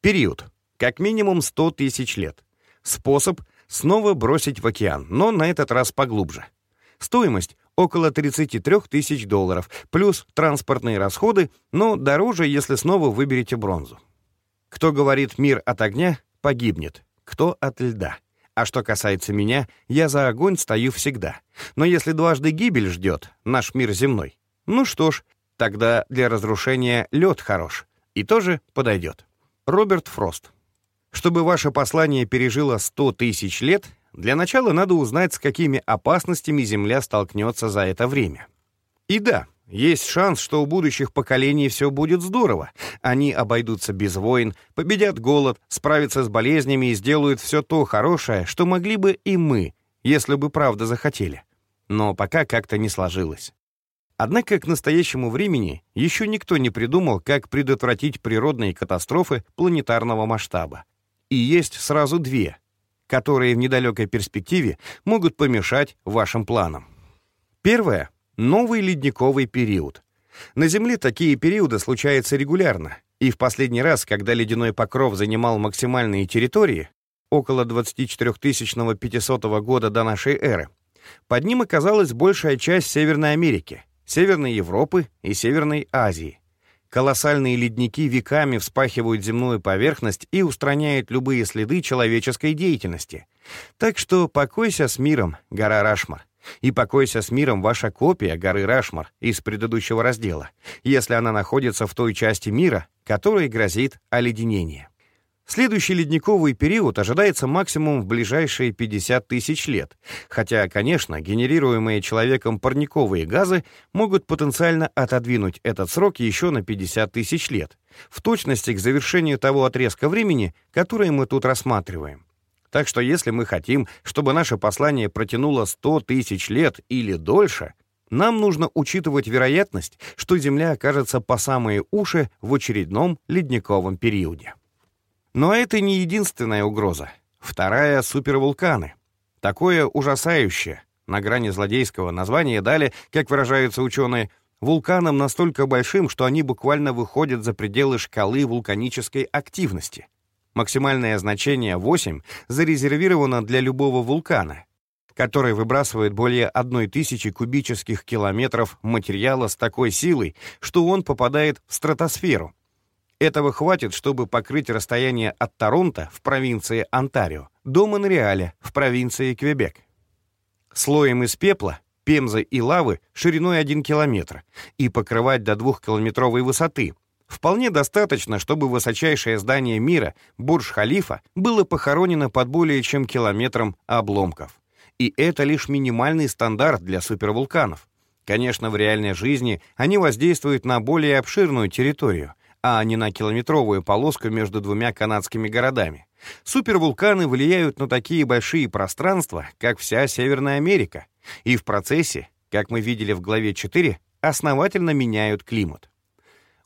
Период. Как минимум 100 тысяч лет. Способ — снова бросить в океан, но на этот раз поглубже. Стоимость — около 33 тысяч долларов, плюс транспортные расходы, но дороже, если снова выберете бронзу. Кто говорит «мир от огня», погибнет, кто от льда. А что касается меня, я за огонь стою всегда. Но если дважды гибель ждет наш мир земной, ну что ж, тогда для разрушения лед хорош. И тоже подойдет. Роберт Фрост. Чтобы ваше послание пережило 100 тысяч лет, для начала надо узнать, с какими опасностями Земля столкнется за это время. И да, есть шанс, что у будущих поколений все будет здорово. Они обойдутся без войн, победят голод, справятся с болезнями и сделают все то хорошее, что могли бы и мы, если бы правда захотели. Но пока как-то не сложилось. Однако к настоящему времени еще никто не придумал, как предотвратить природные катастрофы планетарного масштаба. И есть сразу две, которые в недалекой перспективе могут помешать вашим планам. Первое — новый ледниковый период. На Земле такие периоды случаются регулярно, и в последний раз, когда ледяной покров занимал максимальные территории, около 24 500 года до нашей эры, под ним оказалась большая часть Северной Америки, Северной Европы и Северной Азии. Колоссальные ледники веками вспахивают земную поверхность и устраняют любые следы человеческой деятельности. Так что покойся с миром, гора Рашмар. И покойся с миром ваша копия горы Рашмар из предыдущего раздела, если она находится в той части мира, которой грозит оледенение. Следующий ледниковый период ожидается максимум в ближайшие 50 тысяч лет, хотя, конечно, генерируемые человеком парниковые газы могут потенциально отодвинуть этот срок еще на 50 тысяч лет, в точности к завершению того отрезка времени, который мы тут рассматриваем. Так что если мы хотим, чтобы наше послание протянуло 100 тысяч лет или дольше, нам нужно учитывать вероятность, что Земля окажется по самые уши в очередном ледниковом периоде. Но это не единственная угроза. Вторая — супервулканы. Такое ужасающее, на грани злодейского названия дали, как выражаются ученые, вулканам настолько большим, что они буквально выходят за пределы шкалы вулканической активности. Максимальное значение 8 зарезервировано для любого вулкана, который выбрасывает более 1000 кубических километров материала с такой силой, что он попадает в стратосферу, этого хватит, чтобы покрыть расстояние от Торонто в провинции Онтарио до Монреаля в провинции Квебек. Слоем из пепла, пемзы и лавы шириной 1 километр и покрывать до 2-километровой высоты. Вполне достаточно, чтобы высочайшее здание мира, Бурдж-Халифа, было похоронено под более чем километром обломков. И это лишь минимальный стандарт для супервулканов. Конечно, в реальной жизни они воздействуют на более обширную территорию, а не на километровую полоску между двумя канадскими городами. Супервулканы влияют на такие большие пространства, как вся Северная Америка, и в процессе, как мы видели в главе 4, основательно меняют климат.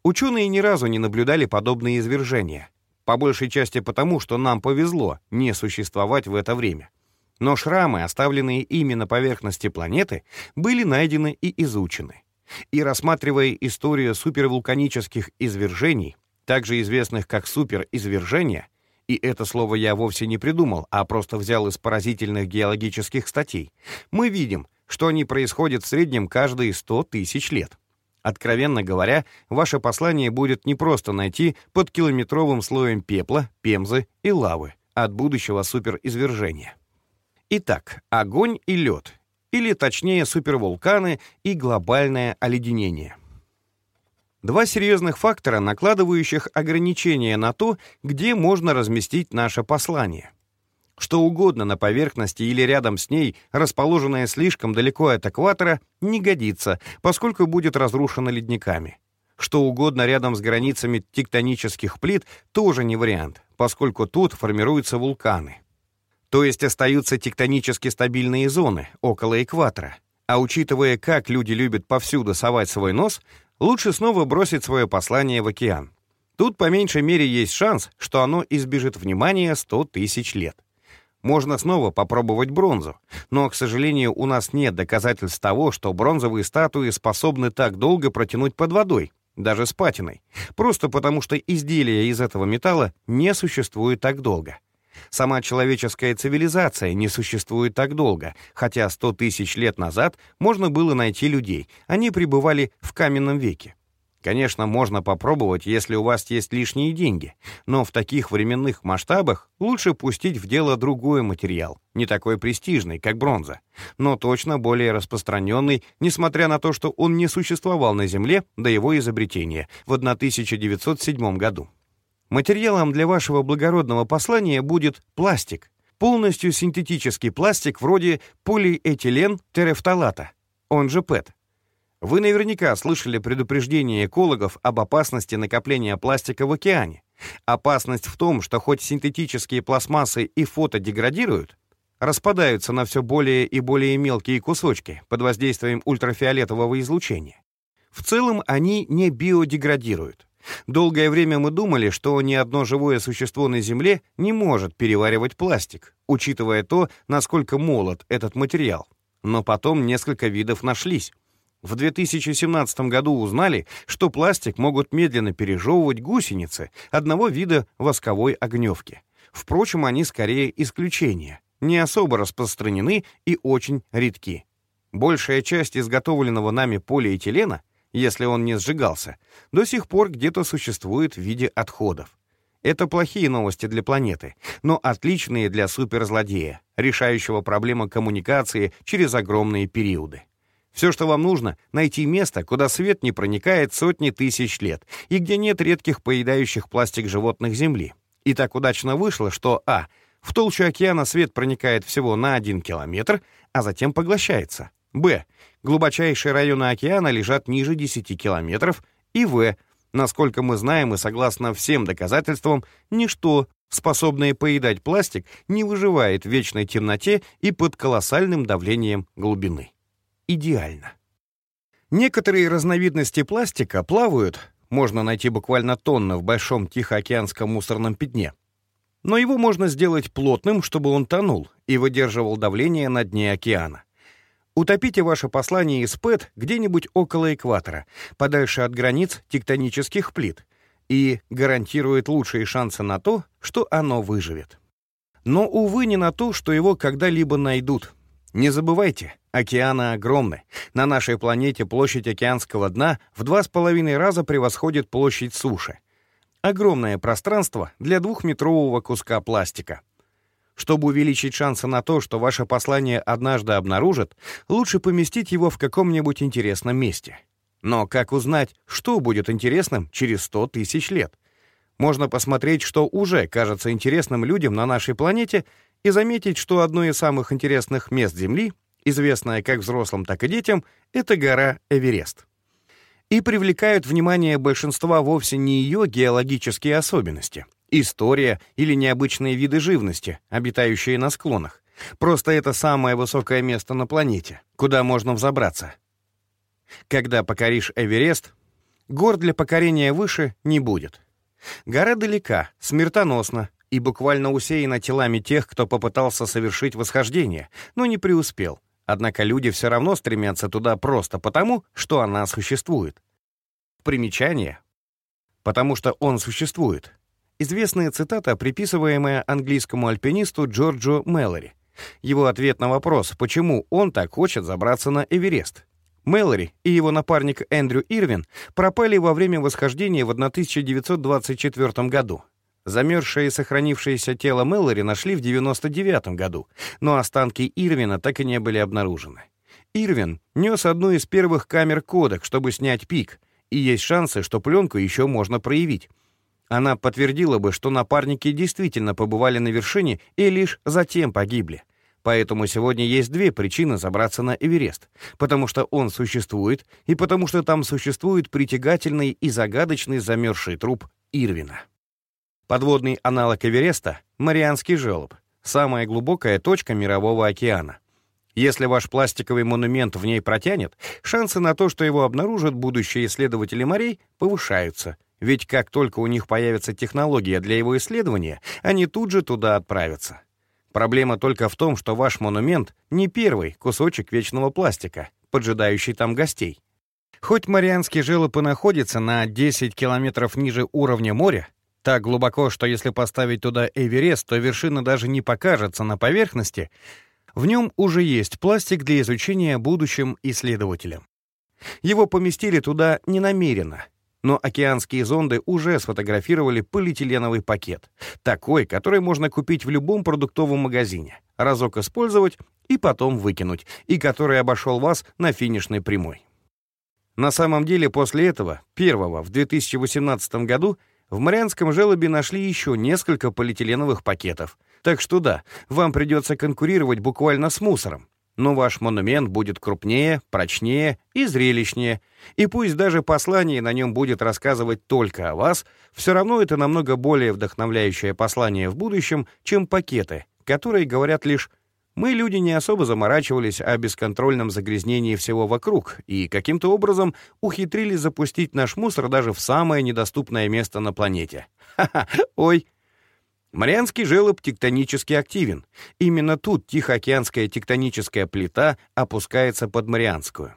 Ученые ни разу не наблюдали подобные извержения, по большей части потому, что нам повезло не существовать в это время. Но шрамы, оставленные ими на поверхности планеты, были найдены и изучены. И рассматривая историю супервулканических извержений, также известных как суперизвержения, и это слово я вовсе не придумал, а просто взял из поразительных геологических статей, мы видим, что они происходят в среднем каждые 100 тысяч лет. Откровенно говоря, ваше послание будет не просто найти под километровым слоем пепла, пемзы и лавы от будущего суперизвержения. Итак, огонь и лед или точнее супервулканы и глобальное оледенение. Два серьезных фактора, накладывающих ограничения на то, где можно разместить наше послание. Что угодно на поверхности или рядом с ней, расположенное слишком далеко от экватора, не годится, поскольку будет разрушено ледниками. Что угодно рядом с границами тектонических плит тоже не вариант, поскольку тут формируются вулканы. То есть остаются тектонически стабильные зоны около экватора. А учитывая, как люди любят повсюду совать свой нос, лучше снова бросить свое послание в океан. Тут по меньшей мере есть шанс, что оно избежит внимания 100 тысяч лет. Можно снова попробовать бронзу, но, к сожалению, у нас нет доказательств того, что бронзовые статуи способны так долго протянуть под водой, даже с патиной, просто потому что изделия из этого металла не существуют так долго. Сама человеческая цивилизация не существует так долго, хотя 100 тысяч лет назад можно было найти людей, они пребывали в каменном веке. Конечно, можно попробовать, если у вас есть лишние деньги, но в таких временных масштабах лучше пустить в дело другой материал, не такой престижный, как бронза, но точно более распространенный, несмотря на то, что он не существовал на Земле до его изобретения в 1907 году. Материалом для вашего благородного послания будет пластик, полностью синтетический пластик вроде полиэтилен терефталата, он же ПЭТ. Вы наверняка слышали предупреждение экологов об опасности накопления пластика в океане. Опасность в том, что хоть синтетические пластмассы и фото деградируют, распадаются на все более и более мелкие кусочки под воздействием ультрафиолетового излучения. В целом они не биодеградируют. Долгое время мы думали, что ни одно живое существо на Земле не может переваривать пластик, учитывая то, насколько молод этот материал. Но потом несколько видов нашлись. В 2017 году узнали, что пластик могут медленно пережевывать гусеницы одного вида восковой огневки. Впрочем, они скорее исключения, не особо распространены и очень редки. Большая часть изготовленного нами полиэтилена — если он не сжигался, до сих пор где-то существует в виде отходов. Это плохие новости для планеты, но отличные для суперзлодея, решающего проблему коммуникации через огромные периоды. Все, что вам нужно, найти место, куда свет не проникает сотни тысяч лет и где нет редких поедающих пластик животных Земли. И так удачно вышло, что а. В толщу океана свет проникает всего на один километр, а затем поглощается. б. Глубочайшие районы океана лежат ниже 10 километров. И В. Насколько мы знаем и согласно всем доказательствам, ничто, способное поедать пластик, не выживает в вечной темноте и под колоссальным давлением глубины. Идеально. Некоторые разновидности пластика плавают, можно найти буквально тонны в большом Тихоокеанском мусорном пятне. Но его можно сделать плотным, чтобы он тонул и выдерживал давление на дне океана. Утопите ваше послание из ПЭТ где-нибудь около экватора, подальше от границ тектонических плит, и гарантирует лучшие шансы на то, что оно выживет. Но, увы, не на то, что его когда-либо найдут. Не забывайте, океаны огромны. На нашей планете площадь океанского дна в два с половиной раза превосходит площадь суши. Огромное пространство для двухметрового куска пластика — чтобы увеличить шансы на то, что ваше послание однажды обнаружат, лучше поместить его в каком-нибудь интересном месте. Но как узнать, что будет интересным через 100 тысяч лет? Можно посмотреть, что уже кажется интересным людям на нашей планете, и заметить, что одно из самых интересных мест Земли, известное как взрослым, так и детям, это гора Эверест. И привлекают внимание большинства вовсе не ее геологические особенности, история или необычные виды живности, обитающие на склонах. Просто это самое высокое место на планете, куда можно взобраться. Когда покоришь Эверест, гор для покорения выше не будет. Гора далека, смертоносна и буквально усеяна телами тех, кто попытался совершить восхождение, но не преуспел. Однако люди все равно стремятся туда просто потому, что она существует. Примечание. Потому что он существует. Известная цитата, приписываемая английскому альпинисту Джорджу Мэлори. Его ответ на вопрос, почему он так хочет забраться на Эверест. Мэлори и его напарник Эндрю Ирвин пропали во время восхождения в 1924 году. Замерзшее и сохранившееся тело Мэлори нашли в 1999 году, но останки Ирвина так и не были обнаружены. Ирвин нес одну из первых камер кодек, чтобы снять пик, и есть шансы, что пленку еще можно проявить. Она подтвердила бы, что напарники действительно побывали на вершине и лишь затем погибли. Поэтому сегодня есть две причины забраться на Эверест. Потому что он существует, и потому что там существует притягательный и загадочный замерзший труп Ирвина. Подводный аналог Эвереста — Марианский желоб, самая глубокая точка Мирового океана. Если ваш пластиковый монумент в ней протянет, шансы на то, что его обнаружат будущие исследователи морей, повышаются, ведь как только у них появится технология для его исследования, они тут же туда отправятся. Проблема только в том, что ваш монумент не первый кусочек вечного пластика, поджидающий там гостей. Хоть Марианский желоб и находится на 10 километров ниже уровня моря, так глубоко, что если поставить туда Эверест, то вершина даже не покажется на поверхности, в нем уже есть пластик для изучения будущим исследователям. Его поместили туда ненамеренно, но океанские зонды уже сфотографировали полиэтиленовый пакет, такой, который можно купить в любом продуктовом магазине, разок использовать и потом выкинуть, и который обошел вас на финишной прямой. На самом деле после этого, первого, в 2018 году, в Марианском желобе нашли еще несколько полиэтиленовых пакетов. Так что да, вам придется конкурировать буквально с мусором. Но ваш монумент будет крупнее, прочнее и зрелищнее. И пусть даже послание на нем будет рассказывать только о вас, все равно это намного более вдохновляющее послание в будущем, чем пакеты, которые говорят лишь мы, люди, не особо заморачивались о бесконтрольном загрязнении всего вокруг и каким-то образом ухитрились запустить наш мусор даже в самое недоступное место на планете. Ха-ха, ой. Марианский желоб тектонически активен. Именно тут Тихоокеанская тектоническая плита опускается под Марианскую.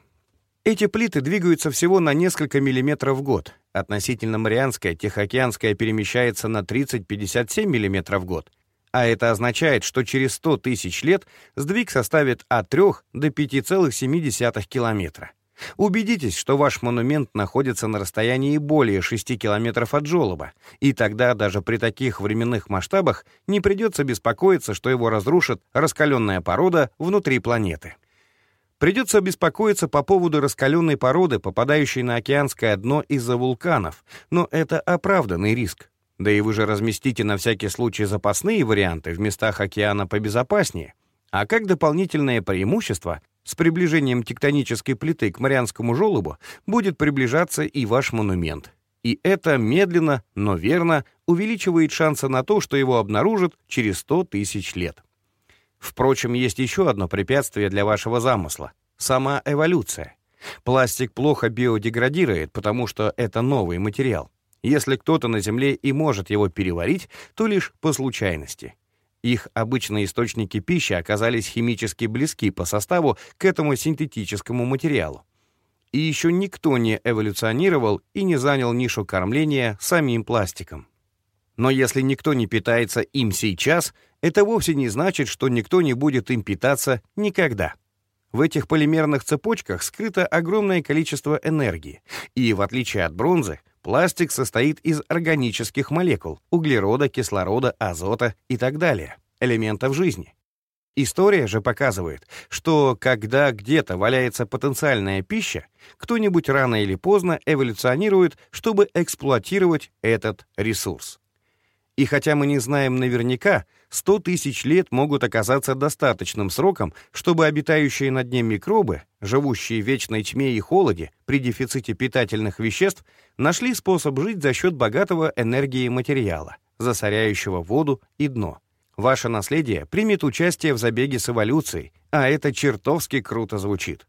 Эти плиты двигаются всего на несколько миллиметров в год. Относительно Марианская Тихоокеанская перемещается на 30-57 миллиметров в год. А это означает, что через 100 тысяч лет сдвиг составит от 3 до 5,7 километра. Убедитесь, что ваш монумент находится на расстоянии более 6 километров от желоба, и тогда даже при таких временных масштабах не придется беспокоиться, что его разрушит раскаленная порода внутри планеты. Придется беспокоиться по поводу раскаленной породы, попадающей на океанское дно из-за вулканов, но это оправданный риск. Да и вы же разместите на всякий случай запасные варианты в местах океана побезопаснее. А как дополнительное преимущество, с приближением тектонической плиты к Марианскому желобу будет приближаться и ваш монумент. И это медленно, но верно увеличивает шансы на то, что его обнаружат через 100 тысяч лет. Впрочем, есть еще одно препятствие для вашего замысла — сама эволюция. Пластик плохо биодеградирует, потому что это новый материал. Если кто-то на Земле и может его переварить, то лишь по случайности. Их обычные источники пищи оказались химически близки по составу к этому синтетическому материалу. И еще никто не эволюционировал и не занял нишу кормления самим пластиком. Но если никто не питается им сейчас, это вовсе не значит, что никто не будет им питаться никогда. В этих полимерных цепочках скрыто огромное количество энергии, и, в отличие от бронзы, Пластик состоит из органических молекул — углерода, кислорода, азота и так далее, элементов жизни. История же показывает, что когда где-то валяется потенциальная пища, кто-нибудь рано или поздно эволюционирует, чтобы эксплуатировать этот ресурс. И хотя мы не знаем наверняка, 100 тысяч лет могут оказаться достаточным сроком, чтобы обитающие на дне микробы, живущие в вечной тьме и холоде при дефиците питательных веществ, нашли способ жить за счет богатого энергии материала, засоряющего воду и дно. Ваше наследие примет участие в забеге с эволюцией, а это чертовски круто звучит.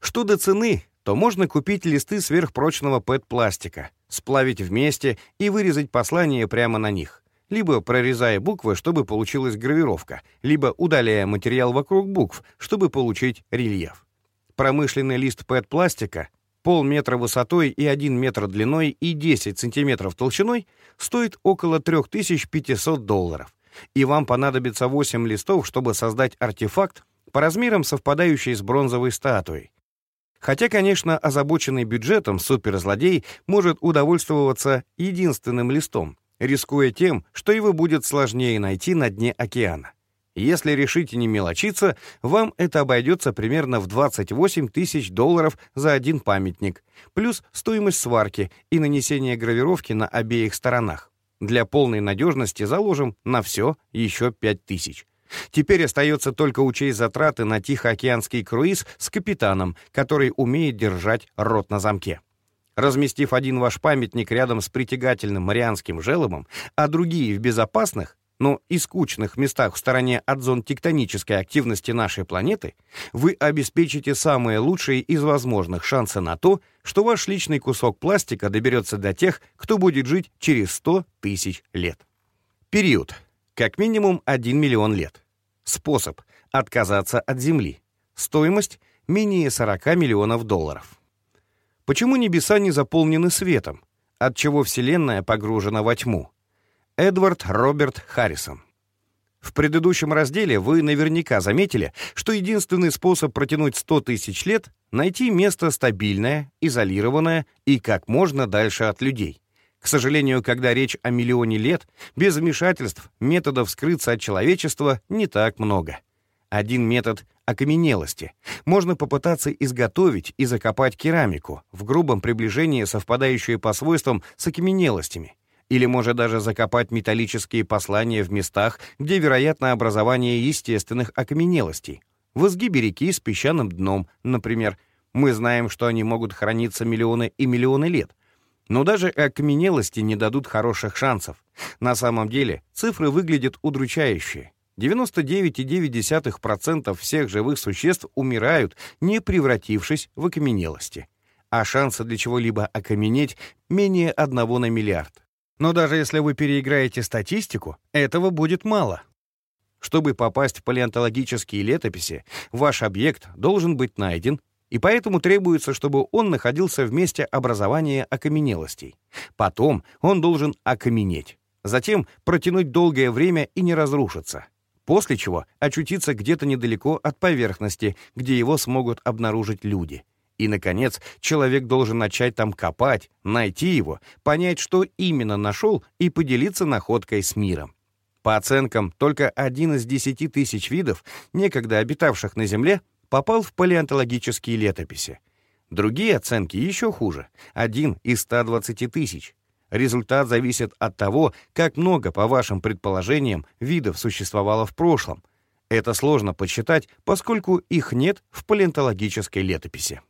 Что до цены, то можно купить листы сверхпрочного ПЭТ-пластика, сплавить вместе и вырезать послание прямо на них, либо прорезая буквы, чтобы получилась гравировка, либо удаляя материал вокруг букв, чтобы получить рельеф. Промышленный лист ПЭТ-пластика полметра высотой и 1 метр длиной и 10 сантиметров толщиной стоит около 3500 долларов, и вам понадобится 8 листов, чтобы создать артефакт по размерам совпадающий с бронзовой статуей, Хотя, конечно, озабоченный бюджетом суперзлодей может удовольствоваться единственным листом, рискуя тем, что его будет сложнее найти на дне океана. Если решите не мелочиться, вам это обойдется примерно в 28 тысяч долларов за один памятник, плюс стоимость сварки и нанесения гравировки на обеих сторонах. Для полной надежности заложим на все еще 5 тысяч. Теперь остается только учесть затраты на Тихоокеанский круиз с капитаном, который умеет держать рот на замке. Разместив один ваш памятник рядом с притягательным Марианским желобом, а другие в безопасных, но и скучных местах в стороне от зон тектонической активности нашей планеты, вы обеспечите самые лучшие из возможных шансы на то, что ваш личный кусок пластика доберется до тех, кто будет жить через 100 тысяч лет. Период. Как минимум 1 миллион лет. Способ — отказаться от земли. Стоимость — менее 40 миллионов долларов. Почему небеса не заполнены светом? Отчего Вселенная погружена во тьму? Эдвард Роберт Харрисон. В предыдущем разделе вы наверняка заметили, что единственный способ протянуть 100 тысяч лет — найти место стабильное, изолированное и как можно дальше от людей. К сожалению, когда речь о миллионе лет, без вмешательств методов скрыться от человечества не так много. Один метод — окаменелости. Можно попытаться изготовить и закопать керамику, в грубом приближении совпадающую по свойствам с окаменелостями. Или может даже закопать металлические послания в местах, где вероятно образование естественных окаменелостей. В изгибе реки с песчаным дном, например. Мы знаем, что они могут храниться миллионы и миллионы лет. Но даже окаменелости не дадут хороших шансов. На самом деле цифры выглядят удручающие. 99,9% всех живых существ умирают, не превратившись в окаменелости. А шансы для чего-либо окаменеть менее одного на миллиард. Но даже если вы переиграете статистику, этого будет мало. Чтобы попасть в палеонтологические летописи, ваш объект должен быть найден, и поэтому требуется, чтобы он находился в месте образования окаменелостей. Потом он должен окаменеть. Затем протянуть долгое время и не разрушиться после чего очутиться где-то недалеко от поверхности, где его смогут обнаружить люди. И, наконец, человек должен начать там копать, найти его, понять, что именно нашел, и поделиться находкой с миром. По оценкам, только один из десяти тысяч видов, некогда обитавших на Земле, попал в палеонтологические летописи. Другие оценки еще хуже — один из 120 тысяч. Результат зависит от того, как много, по вашим предположениям, видов существовало в прошлом. Это сложно подсчитать, поскольку их нет в палеонтологической летописи.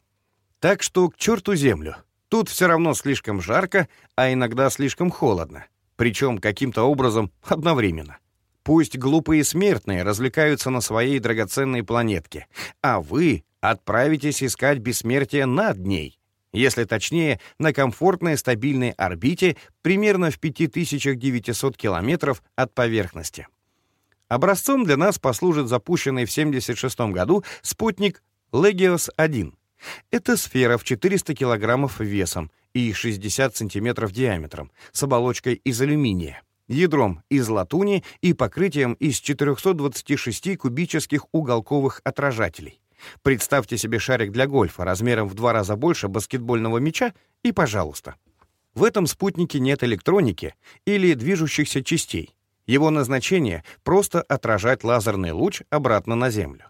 Так что к черту землю. Тут все равно слишком жарко, а иногда слишком холодно. Причем каким-то образом одновременно. Пусть глупые смертные развлекаются на своей драгоценной планетке, а вы отправитесь искать бессмертие над ней если точнее, на комфортной стабильной орбите примерно в 5900 километров от поверхности. Образцом для нас послужит запущенный в 1976 году спутник Legios-1. Это сфера в 400 килограммов весом и 60 сантиметров диаметром с оболочкой из алюминия, ядром из латуни и покрытием из 426 кубических уголковых отражателей. Представьте себе шарик для гольфа размером в два раза больше баскетбольного мяча и пожалуйста. В этом спутнике нет электроники или движущихся частей. Его назначение — просто отражать лазерный луч обратно на Землю.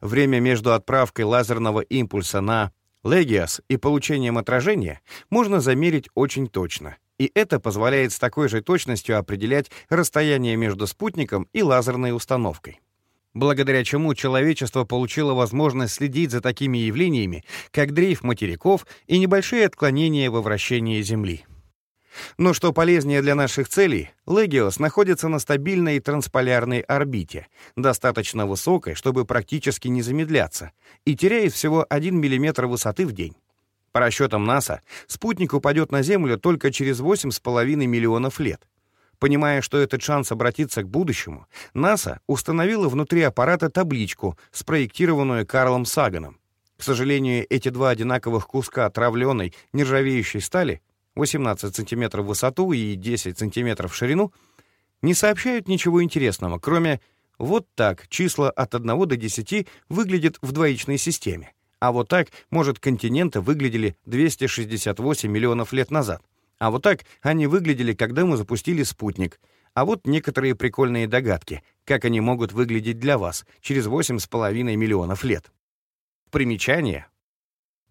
Время между отправкой лазерного импульса на Легиас и получением отражения можно замерить очень точно, и это позволяет с такой же точностью определять расстояние между спутником и лазерной установкой благодаря чему человечество получило возможность следить за такими явлениями, как дрейф материков и небольшие отклонения во вращении Земли. Но что полезнее для наших целей, Легиос находится на стабильной трансполярной орбите, достаточно высокой, чтобы практически не замедляться, и теряет всего 1 мм высоты в день. По расчетам НАСА, спутник упадет на Землю только через 8,5 миллионов лет. Понимая, что этот шанс обратиться к будущему, НАСА установила внутри аппарата табличку, спроектированную Карлом Саганом. К сожалению, эти два одинаковых куска отравленной нержавеющей стали, 18 см в высоту и 10 см в ширину, не сообщают ничего интересного, кроме «вот так числа от 1 до 10 выглядят в двоичной системе», а вот так, может, континенты выглядели 268 миллионов лет назад. А вот так они выглядели, когда мы запустили спутник. А вот некоторые прикольные догадки, как они могут выглядеть для вас через 8,5 миллионов лет. Примечание.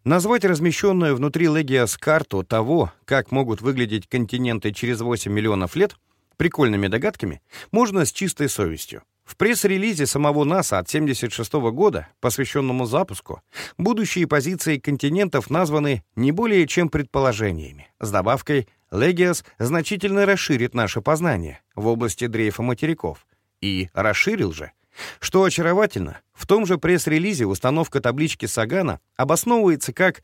Назвать размещенную внутри Легиас карту того, как могут выглядеть континенты через 8 миллионов лет, прикольными догадками, можно с чистой совестью. В пресс-релизе самого НАСА от 1976 года, посвященному запуску, будущие позиции континентов названы не более чем предположениями, с добавкой «Легиас значительно расширит наше познание в области дрейфа материков». И расширил же. Что очаровательно, в том же пресс-релизе установка таблички Сагана обосновывается как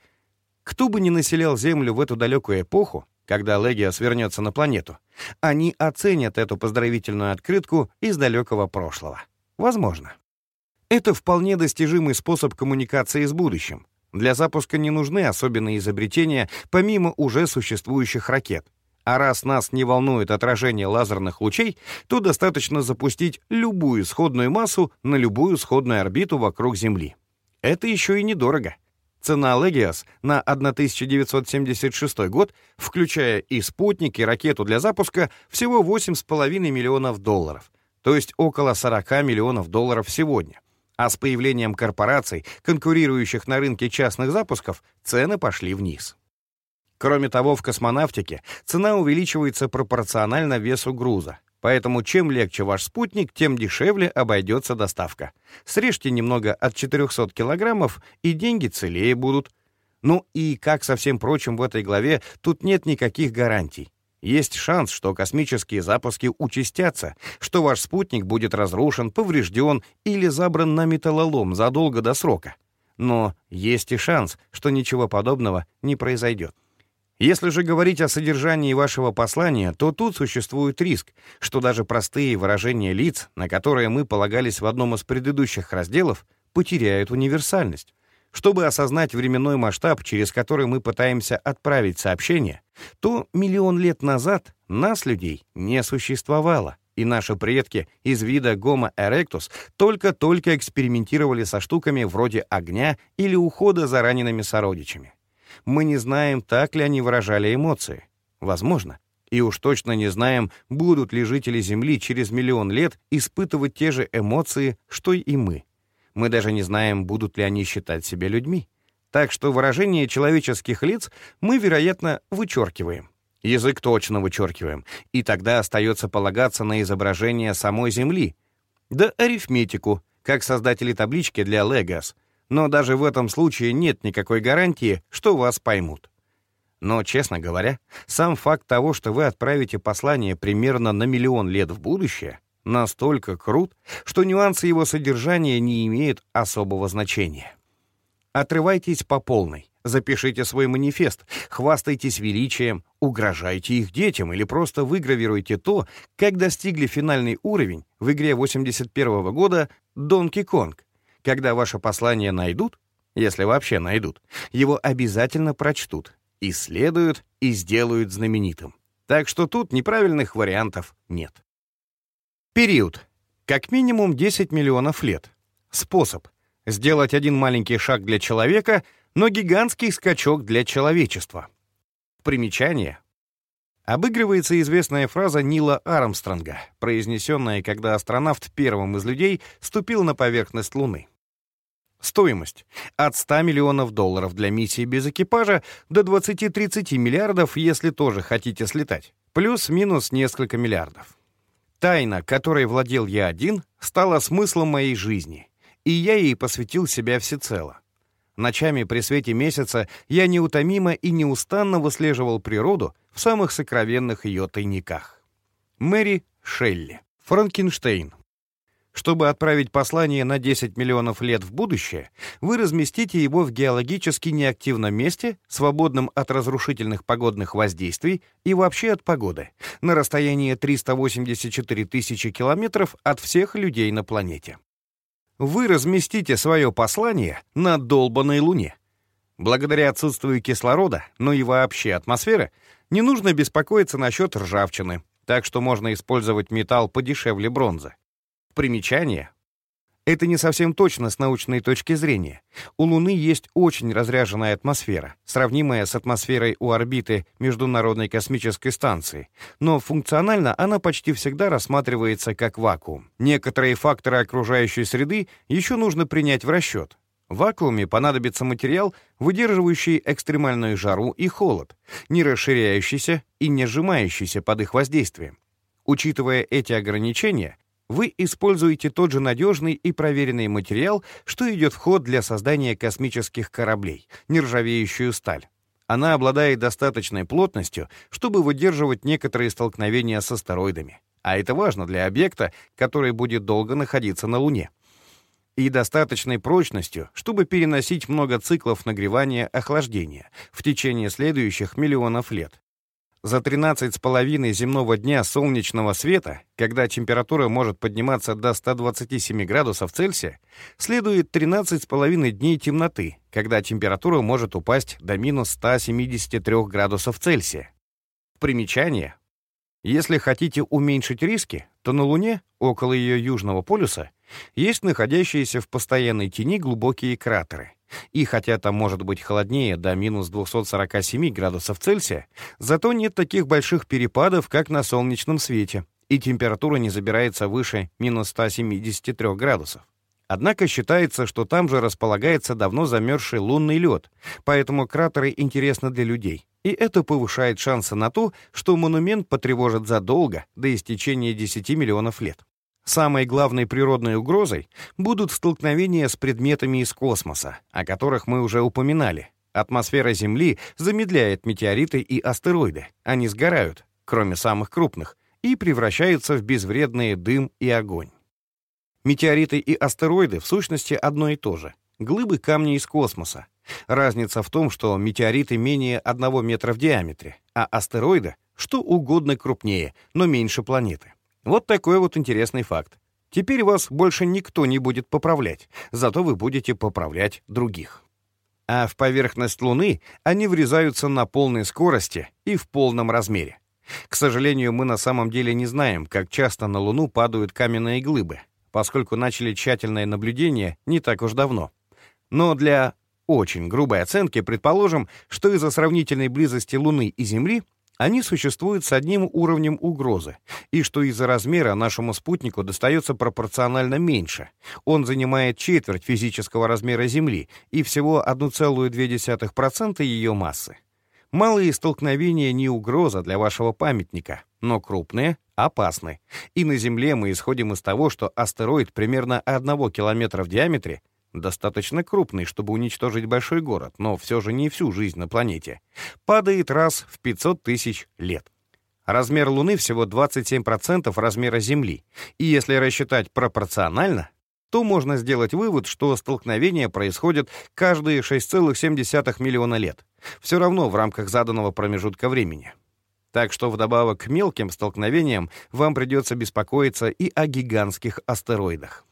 «Кто бы ни населял Землю в эту далекую эпоху, когда Легиос вернется на планету, они оценят эту поздравительную открытку из далекого прошлого. Возможно. Это вполне достижимый способ коммуникации с будущим. Для запуска не нужны особенные изобретения, помимо уже существующих ракет. А раз нас не волнует отражение лазерных лучей, то достаточно запустить любую сходную массу на любую сходную орбиту вокруг Земли. Это еще и недорого. Цена Legios на 1976 год, включая и спутник, и ракету для запуска, всего 8,5 миллионов долларов, то есть около 40 миллионов долларов сегодня. А с появлением корпораций, конкурирующих на рынке частных запусков, цены пошли вниз. Кроме того, в космонавтике цена увеличивается пропорционально весу груза. Поэтому чем легче ваш спутник, тем дешевле обойдется доставка. Срежьте немного от 400 килограммов, и деньги целее будут. Ну и, как со всем прочим в этой главе, тут нет никаких гарантий. Есть шанс, что космические запуски участятся, что ваш спутник будет разрушен, поврежден или забран на металлолом задолго до срока. Но есть и шанс, что ничего подобного не произойдет. Если же говорить о содержании вашего послания, то тут существует риск, что даже простые выражения лиц, на которые мы полагались в одном из предыдущих разделов, потеряют универсальность. Чтобы осознать временной масштаб, через который мы пытаемся отправить сообщение, то миллион лет назад нас, людей, не существовало, и наши предки из вида Homo erectus только-только экспериментировали со штуками вроде огня или ухода за ранеными сородичами. Мы не знаем, так ли они выражали эмоции. Возможно. И уж точно не знаем, будут ли жители Земли через миллион лет испытывать те же эмоции, что и мы. Мы даже не знаем, будут ли они считать себя людьми. Так что выражение человеческих лиц мы, вероятно, вычеркиваем. Язык точно вычеркиваем, и тогда остается полагаться на изображение самой Земли. Да арифметику, как создатели таблички для Legos — но даже в этом случае нет никакой гарантии, что вас поймут. Но, честно говоря, сам факт того, что вы отправите послание примерно на миллион лет в будущее, настолько крут, что нюансы его содержания не имеют особого значения. Отрывайтесь по полной, запишите свой манифест, хвастайтесь величием, угрожайте их детям или просто выгравируйте то, как достигли финальный уровень в игре 81 -го года «Донки Конг», когда ваше послание найдут, если вообще найдут, его обязательно прочтут, исследуют и сделают знаменитым. Так что тут неправильных вариантов нет. Период. Как минимум 10 миллионов лет. Способ. Сделать один маленький шаг для человека, но гигантский скачок для человечества. Примечание. Обыгрывается известная фраза Нила Армстронга, произнесенная, когда астронавт первым из людей ступил на поверхность Луны. Стоимость — от 100 миллионов долларов для миссии без экипажа до 20-30 миллиардов, если тоже хотите слетать. Плюс-минус несколько миллиардов. Тайна, которой владел я один, стала смыслом моей жизни, и я ей посвятил себя всецело. Ночами при свете месяца я неутомимо и неустанно выслеживал природу в самых сокровенных ее тайниках. Мэри Шелли. Франкенштейн. Чтобы отправить послание на 10 миллионов лет в будущее, вы разместите его в геологически неактивном месте, свободном от разрушительных погодных воздействий и вообще от погоды, на расстоянии 384 тысячи километров от всех людей на планете. Вы разместите свое послание на долбанной Луне. Благодаря отсутствию кислорода, но и вообще атмосферы, не нужно беспокоиться насчет ржавчины, так что можно использовать металл подешевле бронзы. Примечание. Это не совсем точно с научной точки зрения. У Луны есть очень разряженная атмосфера, сравнимая с атмосферой у орбиты Международной космической станции, но функционально она почти всегда рассматривается как вакуум. Некоторые факторы окружающей среды еще нужно принять в расчет. В вакууме понадобится материал, выдерживающий экстремальную жару и холод, не расширяющийся и не сжимающийся под их воздействием. Учитывая эти ограничения, вы используете тот же надежный и проверенный материал, что идет в ход для создания космических кораблей — нержавеющую сталь. Она обладает достаточной плотностью, чтобы выдерживать некоторые столкновения с астероидами. А это важно для объекта, который будет долго находиться на Луне. И достаточной прочностью, чтобы переносить много циклов нагревания-охлаждения в течение следующих миллионов лет. За 13,5 земного дня солнечного света, когда температура может подниматься до 127 градусов Цельсия, следует 13,5 дней темноты, когда температура может упасть до минус 173 градусов Цельсия. Примечание. Если хотите уменьшить риски, то на Луне, около ее южного полюса, есть находящиеся в постоянной тени глубокие кратеры. И хотя там может быть холоднее до минус 247 градусов Цельсия, зато нет таких больших перепадов, как на солнечном свете, и температура не забирается выше минус 173 градусов. Однако считается, что там же располагается давно замерзший лунный лед, поэтому кратеры интересны для людей. И это повышает шансы на то, что монумент потревожит задолго, до истечения 10 миллионов лет. Самой главной природной угрозой будут столкновения с предметами из космоса, о которых мы уже упоминали. Атмосфера Земли замедляет метеориты и астероиды. Они сгорают, кроме самых крупных, и превращаются в безвредные дым и огонь. Метеориты и астероиды в сущности одно и то же. Глыбы камней из космоса. Разница в том, что метеориты менее 1 метра в диаметре, а астероиды что угодно крупнее, но меньше планеты. Вот такой вот интересный факт. Теперь вас больше никто не будет поправлять, зато вы будете поправлять других. А в поверхность Луны они врезаются на полной скорости и в полном размере. К сожалению, мы на самом деле не знаем, как часто на Луну падают каменные глыбы, поскольку начали тщательное наблюдение не так уж давно. Но для очень грубой оценки предположим, что из-за сравнительной близости Луны и Земли они существуют с одним уровнем угрозы, и что из-за размера нашему спутнику достается пропорционально меньше. Он занимает четверть физического размера Земли и всего 1,2% ее массы. Малые столкновения не угроза для вашего памятника, но крупные — опасны. И на Земле мы исходим из того, что астероид примерно 1 километра в диаметре — достаточно крупный, чтобы уничтожить большой город, но все же не всю жизнь на планете, падает раз в 500 тысяч лет. Размер Луны всего 27% размера Земли, и если рассчитать пропорционально, то можно сделать вывод, что столкновения происходят каждые 6,7 миллиона лет, все равно в рамках заданного промежутка времени. Так что вдобавок к мелким столкновениям вам придется беспокоиться и о гигантских астероидах.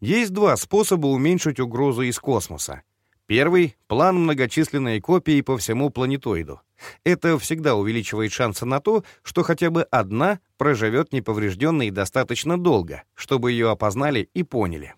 Есть два способа уменьшить угрозу из космоса. Первый — план многочисленной копии по всему планетоиду. Это всегда увеличивает шансы на то, что хотя бы одна проживет неповрежденной достаточно долго, чтобы ее опознали и поняли.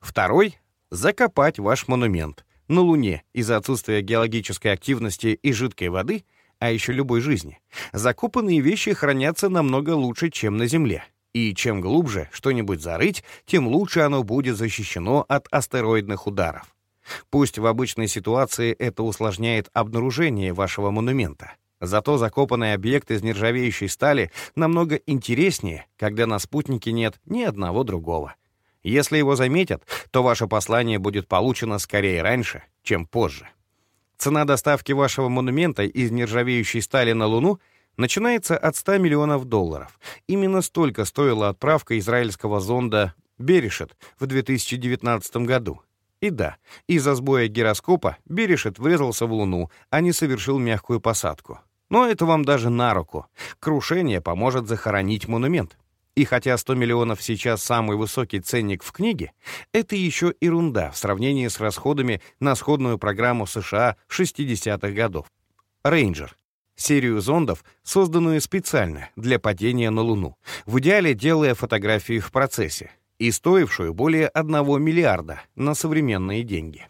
Второй — закопать ваш монумент. На Луне из-за отсутствия геологической активности и жидкой воды, а еще любой жизни, закопанные вещи хранятся намного лучше, чем на Земле. И чем глубже что-нибудь зарыть, тем лучше оно будет защищено от астероидных ударов. Пусть в обычной ситуации это усложняет обнаружение вашего монумента. Зато закопанный объект из нержавеющей стали намного интереснее, когда на спутнике нет ни одного другого. Если его заметят, то ваше послание будет получено скорее раньше, чем позже. Цена доставки вашего монумента из нержавеющей стали на Луну — начинается от 100 миллионов долларов. Именно столько стоила отправка израильского зонда «Берешет» в 2019 году. И да, из-за сбоя гироскопа Берешет врезался в Луну, а не совершил мягкую посадку. Но это вам даже на руку. Крушение поможет захоронить монумент. И хотя 100 миллионов сейчас самый высокий ценник в книге, это еще ерунда в сравнении с расходами на сходную программу США 60-х годов. Рейнджер серию зондов, созданную специально для падения на Луну, в идеале делая фотографии в процессе, и стоившую более 1 миллиарда на современные деньги.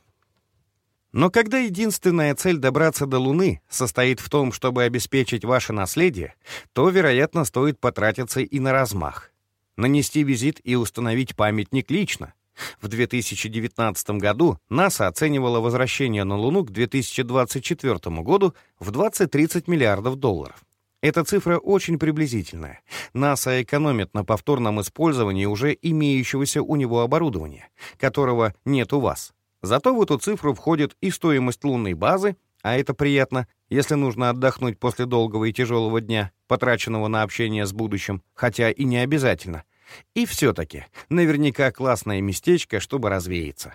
Но когда единственная цель добраться до Луны состоит в том, чтобы обеспечить ваше наследие, то, вероятно, стоит потратиться и на размах. Нанести визит и установить памятник лично, в 2019 году НАСА оценивала возвращение на Луну к 2024 году в 20-30 миллиардов долларов. Эта цифра очень приблизительная. НАСА экономит на повторном использовании уже имеющегося у него оборудования, которого нет у вас. Зато в эту цифру входит и стоимость лунной базы, а это приятно, если нужно отдохнуть после долгого и тяжелого дня, потраченного на общение с будущим, хотя и не обязательно — и все-таки, наверняка классное местечко, чтобы развеяться.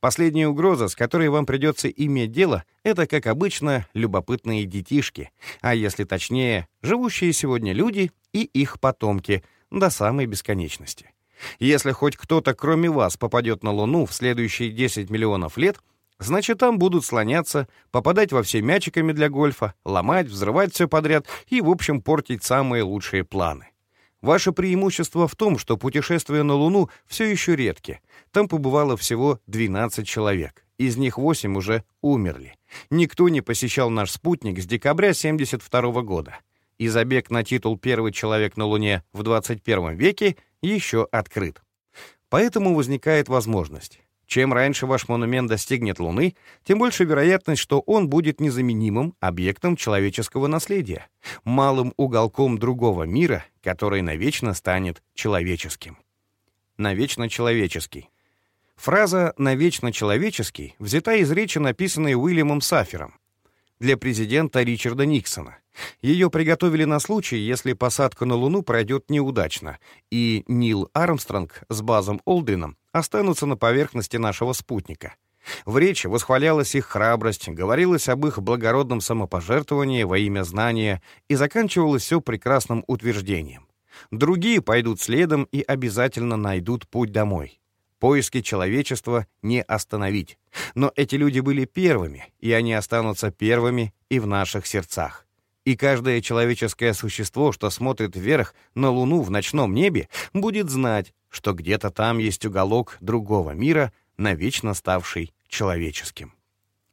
Последняя угроза, с которой вам придется иметь дело, это, как обычно, любопытные детишки, а если точнее, живущие сегодня люди и их потомки до самой бесконечности. Если хоть кто-то, кроме вас, попадет на Луну в следующие 10 миллионов лет, значит, там будут слоняться, попадать во все мячиками для гольфа, ломать, взрывать все подряд и, в общем, портить самые лучшие планы. Ваше преимущество в том, что путешествия на Луну все еще редки. Там побывало всего 12 человек. Из них 8 уже умерли. Никто не посещал наш спутник с декабря 1972 года. И забег на титул «Первый человек на Луне» в 21 веке еще открыт. Поэтому возникает возможность. Чем раньше ваш монумент достигнет Луны, тем больше вероятность, что он будет незаменимым объектом человеческого наследия, малым уголком другого мира, который навечно станет человеческим. Навечно человеческий. Фраза «навечно человеческий» взята из речи, написанной Уильямом Сафером для президента Ричарда Никсона. Ее приготовили на случай, если посадка на Луну пройдет неудачно, и Нил Армстронг с Базом Олдрином останутся на поверхности нашего спутника. В речи восхвалялась их храбрость, говорилось об их благородном самопожертвовании во имя знания и заканчивалось все прекрасным утверждением. Другие пойдут следом и обязательно найдут путь домой. Поиски человечества не остановить. Но эти люди были первыми, и они останутся первыми и в наших сердцах. И каждое человеческое существо, что смотрит вверх на Луну в ночном небе, будет знать, что где-то там есть уголок другого мира, навечно ставший человеческим.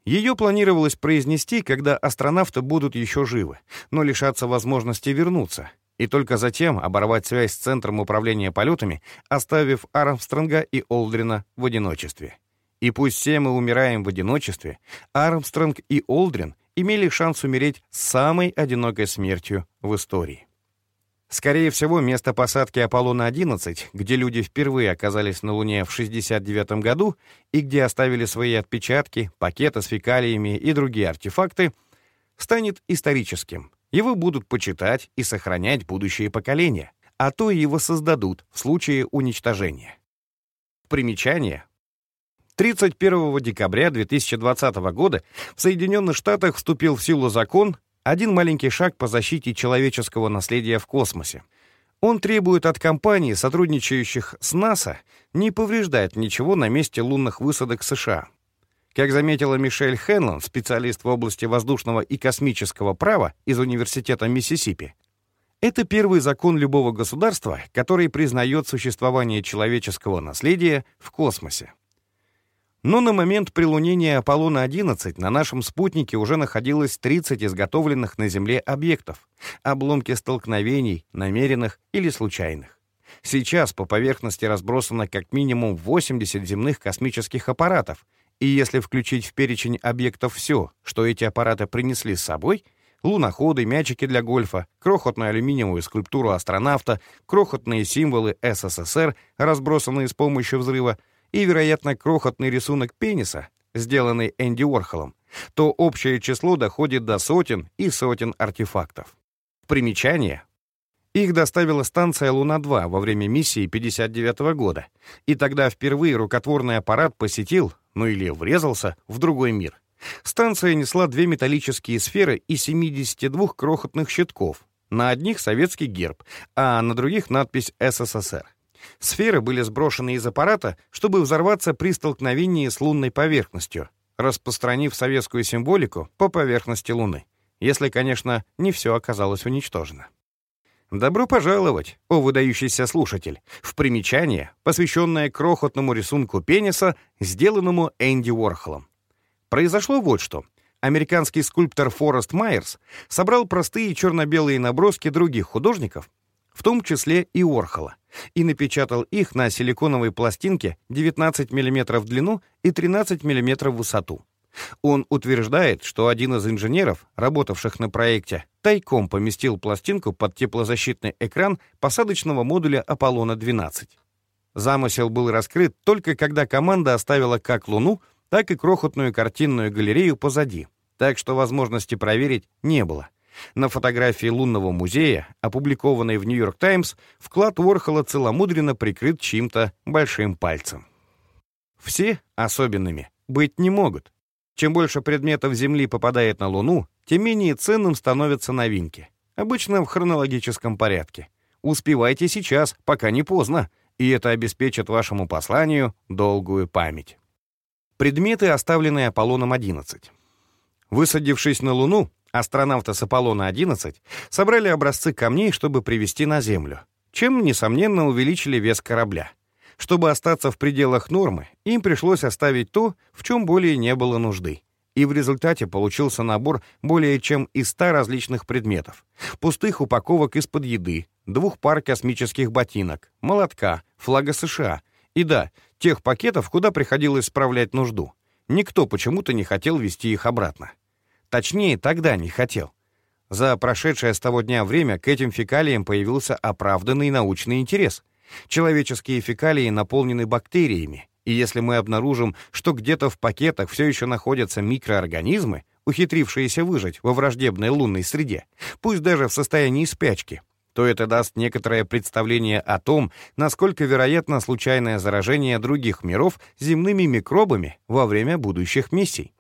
Ее планировалось произнести, когда астронавты будут еще живы, но лишаться возможности вернуться, и только затем оборвать связь с Центром управления полетами, оставив Армстронга и Олдрина в одиночестве. И пусть все мы умираем в одиночестве, Армстронг и Олдрин имели шанс умереть самой одинокой смертью в истории. Скорее всего, место посадки Аполлона-11, где люди впервые оказались на Луне в 69 году и где оставили свои отпечатки, пакеты с фекалиями и другие артефакты, станет историческим. Его будут почитать и сохранять будущие поколения, а то и его создадут в случае уничтожения. Примечание. 31 декабря 2020 года в Соединенных Штатах вступил в силу закон «Один маленький шаг по защите человеческого наследия в космосе». Он требует от компаний, сотрудничающих с НАСА, не повреждать ничего на месте лунных высадок США. Как заметила Мишель Хенлон, специалист в области воздушного и космического права из Университета Миссисипи, это первый закон любого государства, который признает существование человеческого наследия в космосе. Но на момент прилунения Аполлона-11 на нашем спутнике уже находилось 30 изготовленных на Земле объектов, обломки столкновений, намеренных или случайных. Сейчас по поверхности разбросано как минимум 80 земных космических аппаратов, и если включить в перечень объектов все, что эти аппараты принесли с собой — луноходы, мячики для гольфа, крохотную алюминиевую скульптуру астронавта, крохотные символы СССР, разбросанные с помощью взрыва — и, вероятно, крохотный рисунок пениса, сделанный Энди Уорхолом, то общее число доходит до сотен и сотен артефактов. Примечание. Их доставила станция «Луна-2» во время миссии 59 -го года, и тогда впервые рукотворный аппарат посетил, ну или врезался, в другой мир. Станция несла две металлические сферы и 72 крохотных щитков. На одних советский герб, а на других надпись «СССР». Сферы были сброшены из аппарата, чтобы взорваться при столкновении с лунной поверхностью, распространив советскую символику по поверхности Луны. Если, конечно, не все оказалось уничтожено. Добро пожаловать, о выдающийся слушатель, в примечание, посвященное крохотному рисунку пениса, сделанному Энди Уорхолом. Произошло вот что. Американский скульптор Форест Майерс собрал простые черно-белые наброски других художников, в том числе и Орхола, и напечатал их на силиконовой пластинке 19 мм в длину и 13 мм в высоту. Он утверждает, что один из инженеров, работавших на проекте, тайком поместил пластинку под теплозащитный экран посадочного модуля «Аполлона-12». Замысел был раскрыт только когда команда оставила как Луну, так и крохотную картинную галерею позади, так что возможности проверить не было — на фотографии лунного музея, опубликованной в «Нью-Йорк Таймс», вклад Уорхола целомудренно прикрыт чьим-то большим пальцем. Все особенными быть не могут. Чем больше предметов Земли попадает на Луну, тем менее ценным становятся новинки. Обычно в хронологическом порядке. Успевайте сейчас, пока не поздно, и это обеспечит вашему посланию долгую память. Предметы, оставленные Аполлоном-11. Высадившись на Луну, астронавты с Аполлона-11 собрали образцы камней, чтобы привезти на Землю, чем, несомненно, увеличили вес корабля. Чтобы остаться в пределах нормы, им пришлось оставить то, в чем более не было нужды. И в результате получился набор более чем из 100 различных предметов. Пустых упаковок из-под еды, двух пар космических ботинок, молотка, флага США. И да, тех пакетов, куда приходилось справлять нужду. Никто почему-то не хотел вести их обратно. Точнее, тогда не хотел. За прошедшее с того дня время к этим фекалиям появился оправданный научный интерес. Человеческие фекалии наполнены бактериями, и если мы обнаружим, что где-то в пакетах все еще находятся микроорганизмы, ухитрившиеся выжить во враждебной лунной среде, пусть даже в состоянии спячки, то это даст некоторое представление о том, насколько вероятно случайное заражение других миров земными микробами во время будущих миссий.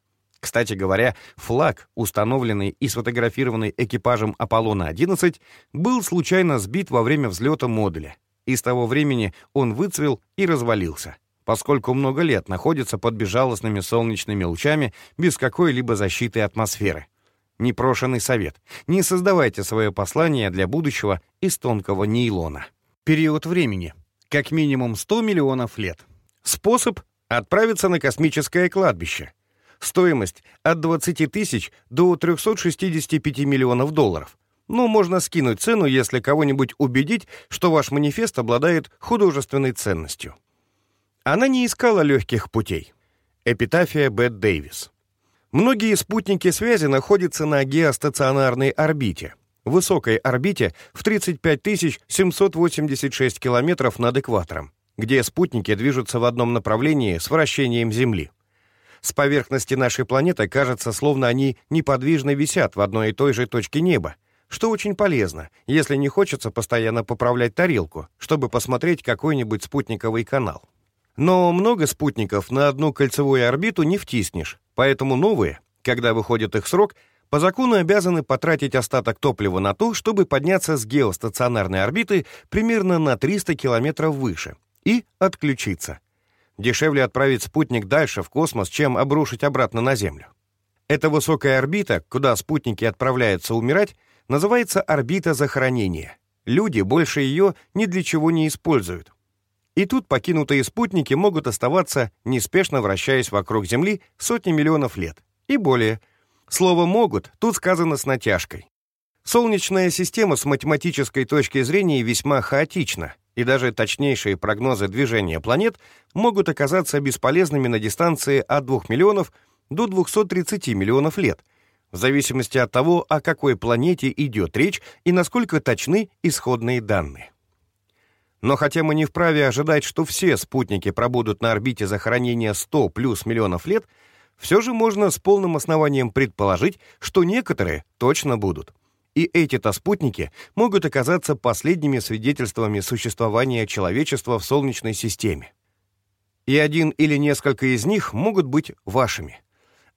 Кстати говоря, флаг, установленный и сфотографированный экипажем Аполлона-11, был случайно сбит во время взлета модуля, и с того времени он выцвел и развалился, поскольку много лет находится под безжалостными солнечными лучами без какой-либо защиты атмосферы. Непрошенный совет. Не создавайте свое послание для будущего из тонкого нейлона. Период времени. Как минимум 100 миллионов лет. Способ — отправиться на космическое кладбище. Стоимость от 20 тысяч до 365 миллионов долларов. Ну, можно скинуть цену, если кого-нибудь убедить, что ваш манифест обладает художественной ценностью. Она не искала легких путей. Эпитафия Бет Дэвис. Многие спутники связи находятся на геостационарной орбите, высокой орбите в 35 786 километров над экватором, где спутники движутся в одном направлении с вращением Земли. С поверхности нашей планеты кажется, словно они неподвижно висят в одной и той же точке неба, что очень полезно, если не хочется постоянно поправлять тарелку, чтобы посмотреть какой-нибудь спутниковый канал. Но много спутников на одну кольцевую орбиту не втиснешь, поэтому новые, когда выходит их срок, по закону обязаны потратить остаток топлива на то, чтобы подняться с геостационарной орбиты примерно на 300 километров выше и отключиться. Дешевле отправить спутник дальше в космос, чем обрушить обратно на Землю. Эта высокая орбита, куда спутники отправляются умирать, называется орбита захоронения. Люди больше ее ни для чего не используют. И тут покинутые спутники могут оставаться, неспешно вращаясь вокруг Земли сотни миллионов лет. И более. Слово «могут» тут сказано с натяжкой. Солнечная система с математической точки зрения весьма хаотична, и даже точнейшие прогнозы движения планет могут оказаться бесполезными на дистанции от 2 миллионов до 230 миллионов лет, в зависимости от того, о какой планете идет речь и насколько точны исходные данные. Но хотя мы не вправе ожидать, что все спутники пробудут на орбите захоронения 100 плюс миллионов лет, все же можно с полным основанием предположить, что некоторые точно будут. И эти-то спутники могут оказаться последними свидетельствами существования человечества в Солнечной системе. И один или несколько из них могут быть вашими.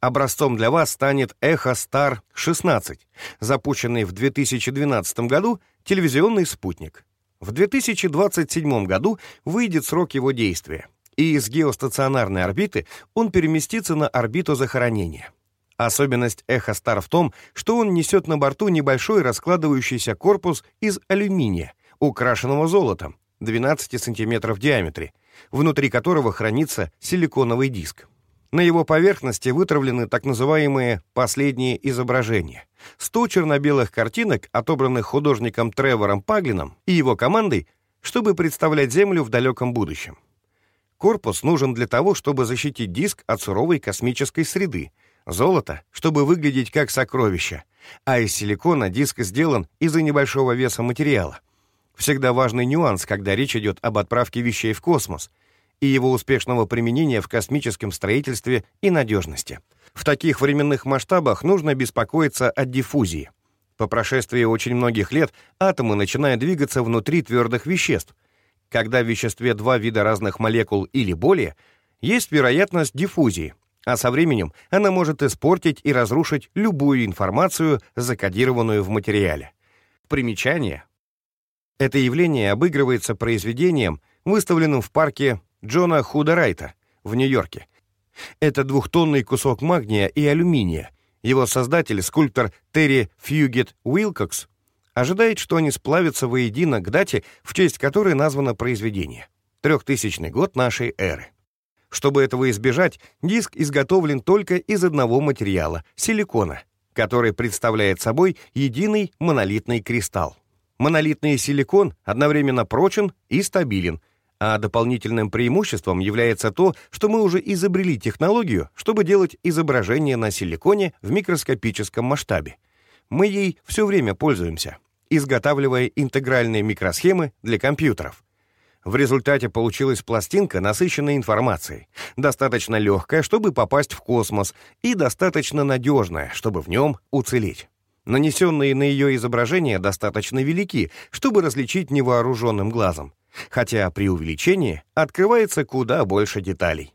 Образцом для вас станет Echo Star 16, запущенный в 2012 году телевизионный спутник. В 2027 году выйдет срок его действия, и из геостационарной орбиты он переместится на орбиту захоронения. Особенность Эхостар в том, что он несет на борту небольшой раскладывающийся корпус из алюминия, украшенного золотом, 12 см в диаметре, внутри которого хранится силиконовый диск. На его поверхности вытравлены так называемые «последние изображения». 100 черно-белых картинок, отобранных художником Тревором Паглином и его командой, чтобы представлять Землю в далеком будущем. Корпус нужен для того, чтобы защитить диск от суровой космической среды, золото, чтобы выглядеть как сокровище, а из силикона диск сделан из-за небольшого веса материала. Всегда важный нюанс, когда речь идет об отправке вещей в космос — и его успешного применения в космическом строительстве и надежности. В таких временных масштабах нужно беспокоиться о диффузии. По прошествии очень многих лет атомы начинают двигаться внутри твердых веществ. Когда в веществе два вида разных молекул или более, есть вероятность диффузии, а со временем она может испортить и разрушить любую информацию, закодированную в материале. Примечание. Это явление обыгрывается произведением, выставленным в парке Джона Худа Райта в Нью-Йорке. Это двухтонный кусок магния и алюминия. Его создатель, скульптор Терри Фьюгет Уилкокс, ожидает, что они сплавятся воедино к дате, в честь которой названо произведение — трехтысячный год нашей эры. Чтобы этого избежать, диск изготовлен только из одного материала — силикона, который представляет собой единый монолитный кристалл. Монолитный силикон одновременно прочен и стабилен, а дополнительным преимуществом является то, что мы уже изобрели технологию, чтобы делать изображение на силиконе в микроскопическом масштабе. Мы ей все время пользуемся, изготавливая интегральные микросхемы для компьютеров. В результате получилась пластинка, насыщенная информацией, достаточно легкая, чтобы попасть в космос, и достаточно надежная, чтобы в нем уцелеть. Нанесенные на ее изображения достаточно велики, чтобы различить невооруженным глазом, хотя при увеличении открывается куда больше деталей.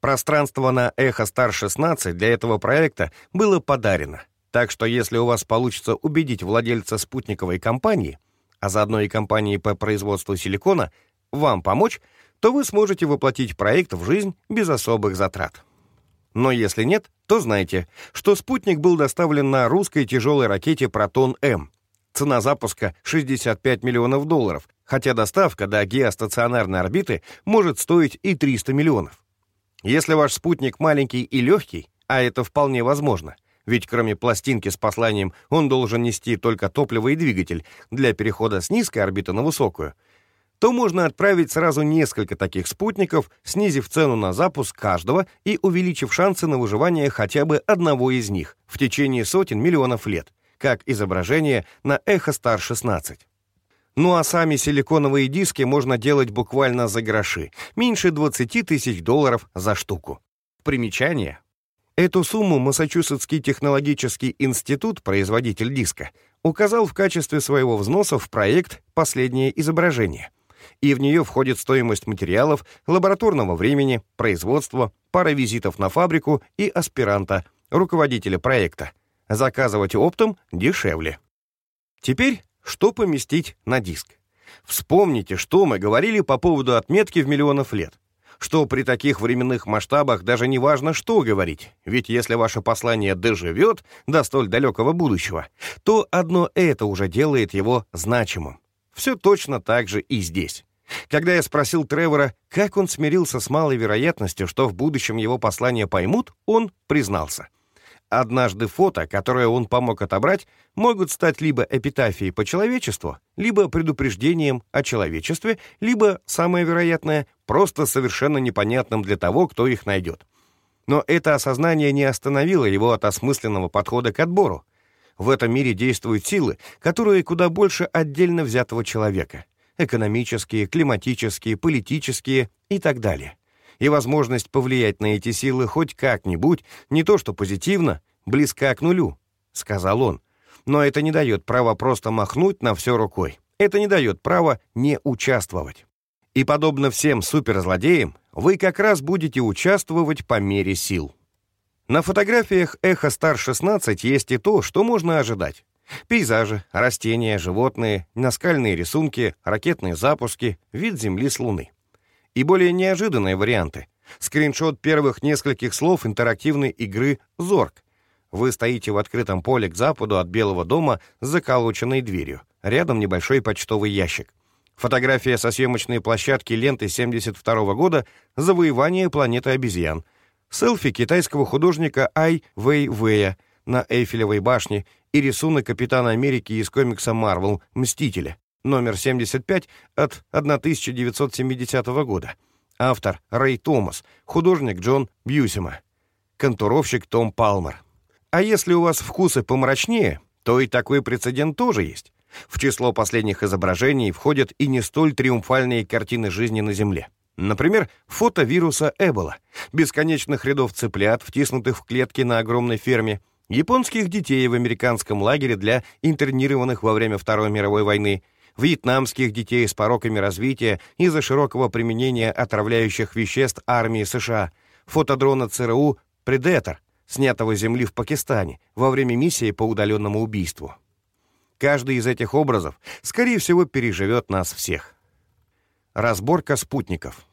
Пространство на Echo Star 16 для этого проекта было подарено, так что если у вас получится убедить владельца спутниковой компании, а заодно и компании по производству силикона, вам помочь, то вы сможете воплотить проект в жизнь без особых затрат. Но если нет, то знайте, что спутник был доставлен на русской тяжелой ракете «Протон-М». Цена запуска — 65 миллионов долларов, хотя доставка до геостационарной орбиты может стоить и 300 миллионов. Если ваш спутник маленький и легкий, а это вполне возможно, ведь кроме пластинки с посланием он должен нести только топливо и двигатель для перехода с низкой орбиты на высокую — то можно отправить сразу несколько таких спутников, снизив цену на запуск каждого и увеличив шансы на выживание хотя бы одного из них в течение сотен миллионов лет, как изображение на Echo Star 16. Ну а сами силиконовые диски можно делать буквально за гроши, меньше 20 тысяч долларов за штуку. Примечание. Эту сумму Массачусетский технологический институт, производитель диска, указал в качестве своего взноса в проект «Последнее изображение», и в нее входит стоимость материалов, лабораторного времени, производства, пара визитов на фабрику и аспиранта, руководителя проекта. Заказывать оптом дешевле. Теперь, что поместить на диск? Вспомните, что мы говорили по поводу отметки в миллионов лет. Что при таких временных масштабах даже не важно, что говорить, ведь если ваше послание доживет до столь далекого будущего, то одно это уже делает его значимым. Все точно так же и здесь. Когда я спросил Тревора, как он смирился с малой вероятностью, что в будущем его послание поймут, он признался. Однажды фото, которое он помог отобрать, могут стать либо эпитафией по человечеству, либо предупреждением о человечестве, либо, самое вероятное, просто совершенно непонятным для того, кто их найдет. Но это осознание не остановило его от осмысленного подхода к отбору. В этом мире действуют силы, которые куда больше отдельно взятого человека. Экономические, климатические, политические и так далее. И возможность повлиять на эти силы хоть как-нибудь, не то что позитивно, близка к нулю, сказал он. Но это не дает права просто махнуть на все рукой. Это не дает права не участвовать. И подобно всем суперзлодеям, вы как раз будете участвовать по мере сил. На фотографиях Echo Star 16 есть и то, что можно ожидать. Пейзажи, растения, животные, наскальные рисунки, ракетные запуски, вид Земли с Луны. И более неожиданные варианты. Скриншот первых нескольких слов интерактивной игры «Зорг». Вы стоите в открытом поле к западу от Белого дома с заколоченной дверью. Рядом небольшой почтовый ящик. Фотография со съемочной площадки ленты 72 года «Завоевание планеты обезьян», селфи китайского художника Ай Вэй Вэя на Эйфелевой башне и рисунок Капитана Америки из комикса «Марвел. Мстителя», номер 75 от 1970 года. Автор Рэй Томас, художник Джон Бьюсима, контуровщик Том Палмер. А если у вас вкусы помрачнее, то и такой прецедент тоже есть. В число последних изображений входят и не столь триумфальные картины жизни на Земле. Например, фото вируса Эбола, бесконечных рядов цыплят, втиснутых в клетки на огромной ферме, японских детей в американском лагере для интернированных во время Второй мировой войны, вьетнамских детей с пороками развития из-за широкого применения отравляющих веществ армии США, фотодрона ЦРУ «Предетор», снятого Земли в Пакистане во время миссии по удаленному убийству. Каждый из этих образов, скорее всего, переживет нас всех. Разборка спутников.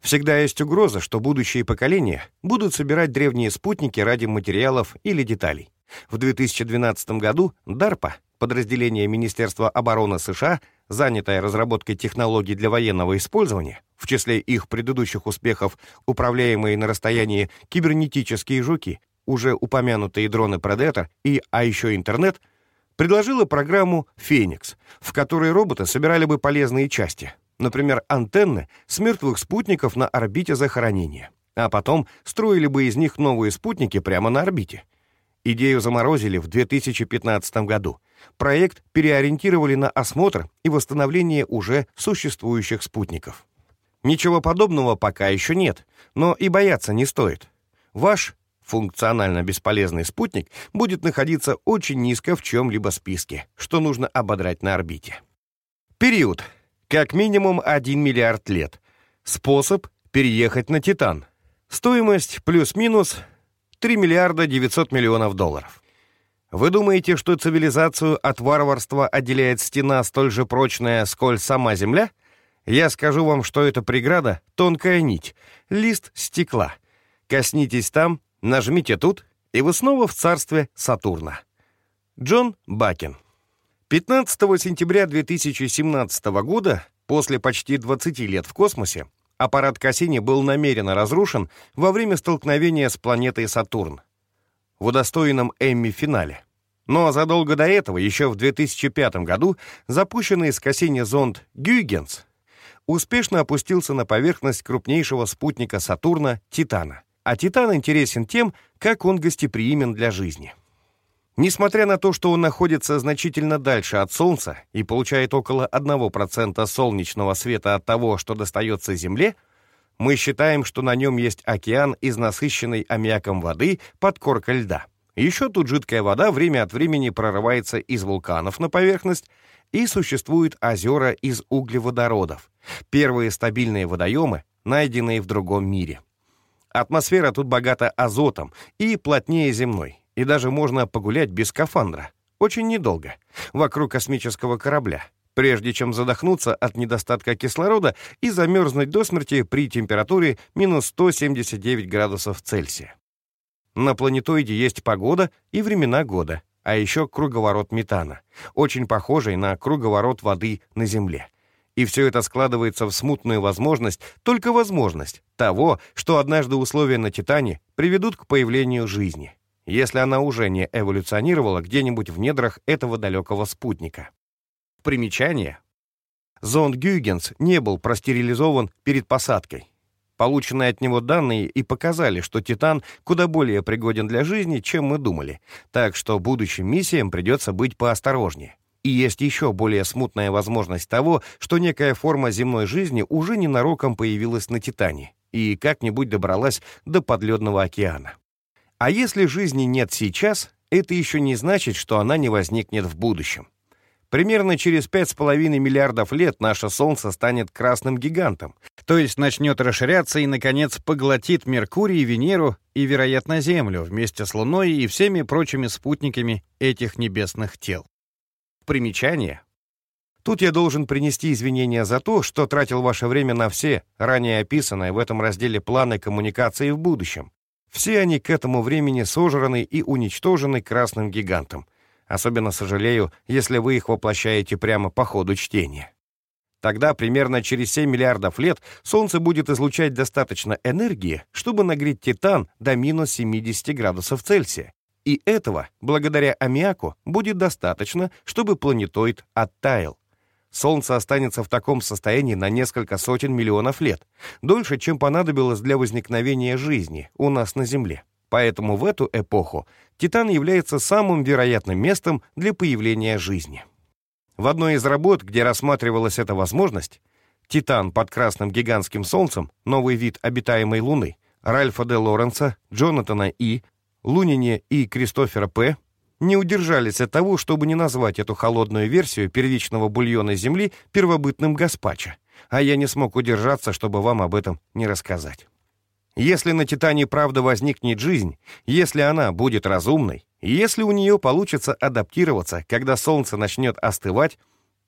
Всегда есть угроза, что будущие поколения будут собирать древние спутники ради материалов или деталей. В 2012 году DARPA, подразделение Министерства обороны США, занятое разработкой технологий для военного использования, в числе их предыдущих успехов управляемые на расстоянии кибернетические жуки, уже упомянутые дроны Predator и, а еще интернет, предложила программу «Феникс», в которой роботы собирали бы полезные части, например, антенны с мертвых спутников на орбите захоронения, а потом строили бы из них новые спутники прямо на орбите. Идею заморозили в 2015 году. Проект переориентировали на осмотр и восстановление уже существующих спутников. Ничего подобного пока еще нет, но и бояться не стоит. Ваш функционально бесполезный спутник будет находиться очень низко в чем-либо списке, что нужно ободрать на орбите. Период. Как минимум 1 миллиард лет. Способ переехать на Титан. Стоимость плюс-минус 3 миллиарда 900 миллионов долларов. Вы думаете, что цивилизацию от варварства отделяет стена столь же прочная, сколь сама Земля? Я скажу вам, что это преграда — тонкая нить, лист стекла. Коснитесь там, нажмите тут, и вы снова в царстве Сатурна. Джон Бакин 15 сентября 2017 года, после почти 20 лет в космосе, Аппарат Кассини был намеренно разрушен во время столкновения с планетой Сатурн в удостоенном Эмми финале. Но задолго до этого, еще в 2005 году, запущенный из Кассини зонд «Гюйгенс» успешно опустился на поверхность крупнейшего спутника Сатурна Титана. А Титан интересен тем, как он гостеприимен для жизни. Несмотря на то, что он находится значительно дальше от Солнца и получает около 1% солнечного света от того, что достается Земле, мы считаем, что на нем есть океан из насыщенной аммиаком воды под коркой льда. Еще тут жидкая вода время от времени прорывается из вулканов на поверхность, и существуют озера из углеводородов, первые стабильные водоемы, найденные в другом мире. Атмосфера тут богата азотом и плотнее земной и даже можно погулять без скафандра. Очень недолго. Вокруг космического корабля. Прежде чем задохнуться от недостатка кислорода и замерзнуть до смерти при температуре минус 179 градусов Цельсия. На планетоиде есть погода и времена года, а еще круговорот метана, очень похожий на круговорот воды на Земле. И все это складывается в смутную возможность, только возможность того, что однажды условия на Титане приведут к появлению жизни если она уже не эволюционировала где-нибудь в недрах этого далекого спутника. Примечание. Зонд Гюйгенс не был простерилизован перед посадкой. Полученные от него данные и показали, что Титан куда более пригоден для жизни, чем мы думали, так что будущим миссиям придется быть поосторожнее. И есть еще более смутная возможность того, что некая форма земной жизни уже ненароком появилась на Титане и как-нибудь добралась до подледного океана. А если жизни нет сейчас, это еще не значит, что она не возникнет в будущем. Примерно через 5,5 миллиардов лет наше Солнце станет красным гигантом, то есть начнет расширяться и, наконец, поглотит Меркурий, Венеру и, вероятно, Землю вместе с Луной и всеми прочими спутниками этих небесных тел. Примечание. Тут я должен принести извинения за то, что тратил ваше время на все, ранее описанные в этом разделе планы коммуникации в будущем, все они к этому времени сожраны и уничтожены красным гигантом. Особенно сожалею, если вы их воплощаете прямо по ходу чтения. Тогда примерно через 7 миллиардов лет Солнце будет излучать достаточно энергии, чтобы нагреть Титан до минус 70 градусов Цельсия. И этого, благодаря аммиаку, будет достаточно, чтобы планетоид оттаял. Солнце останется в таком состоянии на несколько сотен миллионов лет, дольше, чем понадобилось для возникновения жизни у нас на Земле. Поэтому в эту эпоху Титан является самым вероятным местом для появления жизни. В одной из работ, где рассматривалась эта возможность, Титан под красным гигантским солнцем, новый вид обитаемой Луны, Ральфа де Лоренса, Джонатана И, Лунине и Кристофера П., не удержались от того, чтобы не назвать эту холодную версию первичного бульона Земли первобытным гаспачо, а я не смог удержаться, чтобы вам об этом не рассказать. Если на Титане правда возникнет жизнь, если она будет разумной, если у нее получится адаптироваться, когда Солнце начнет остывать,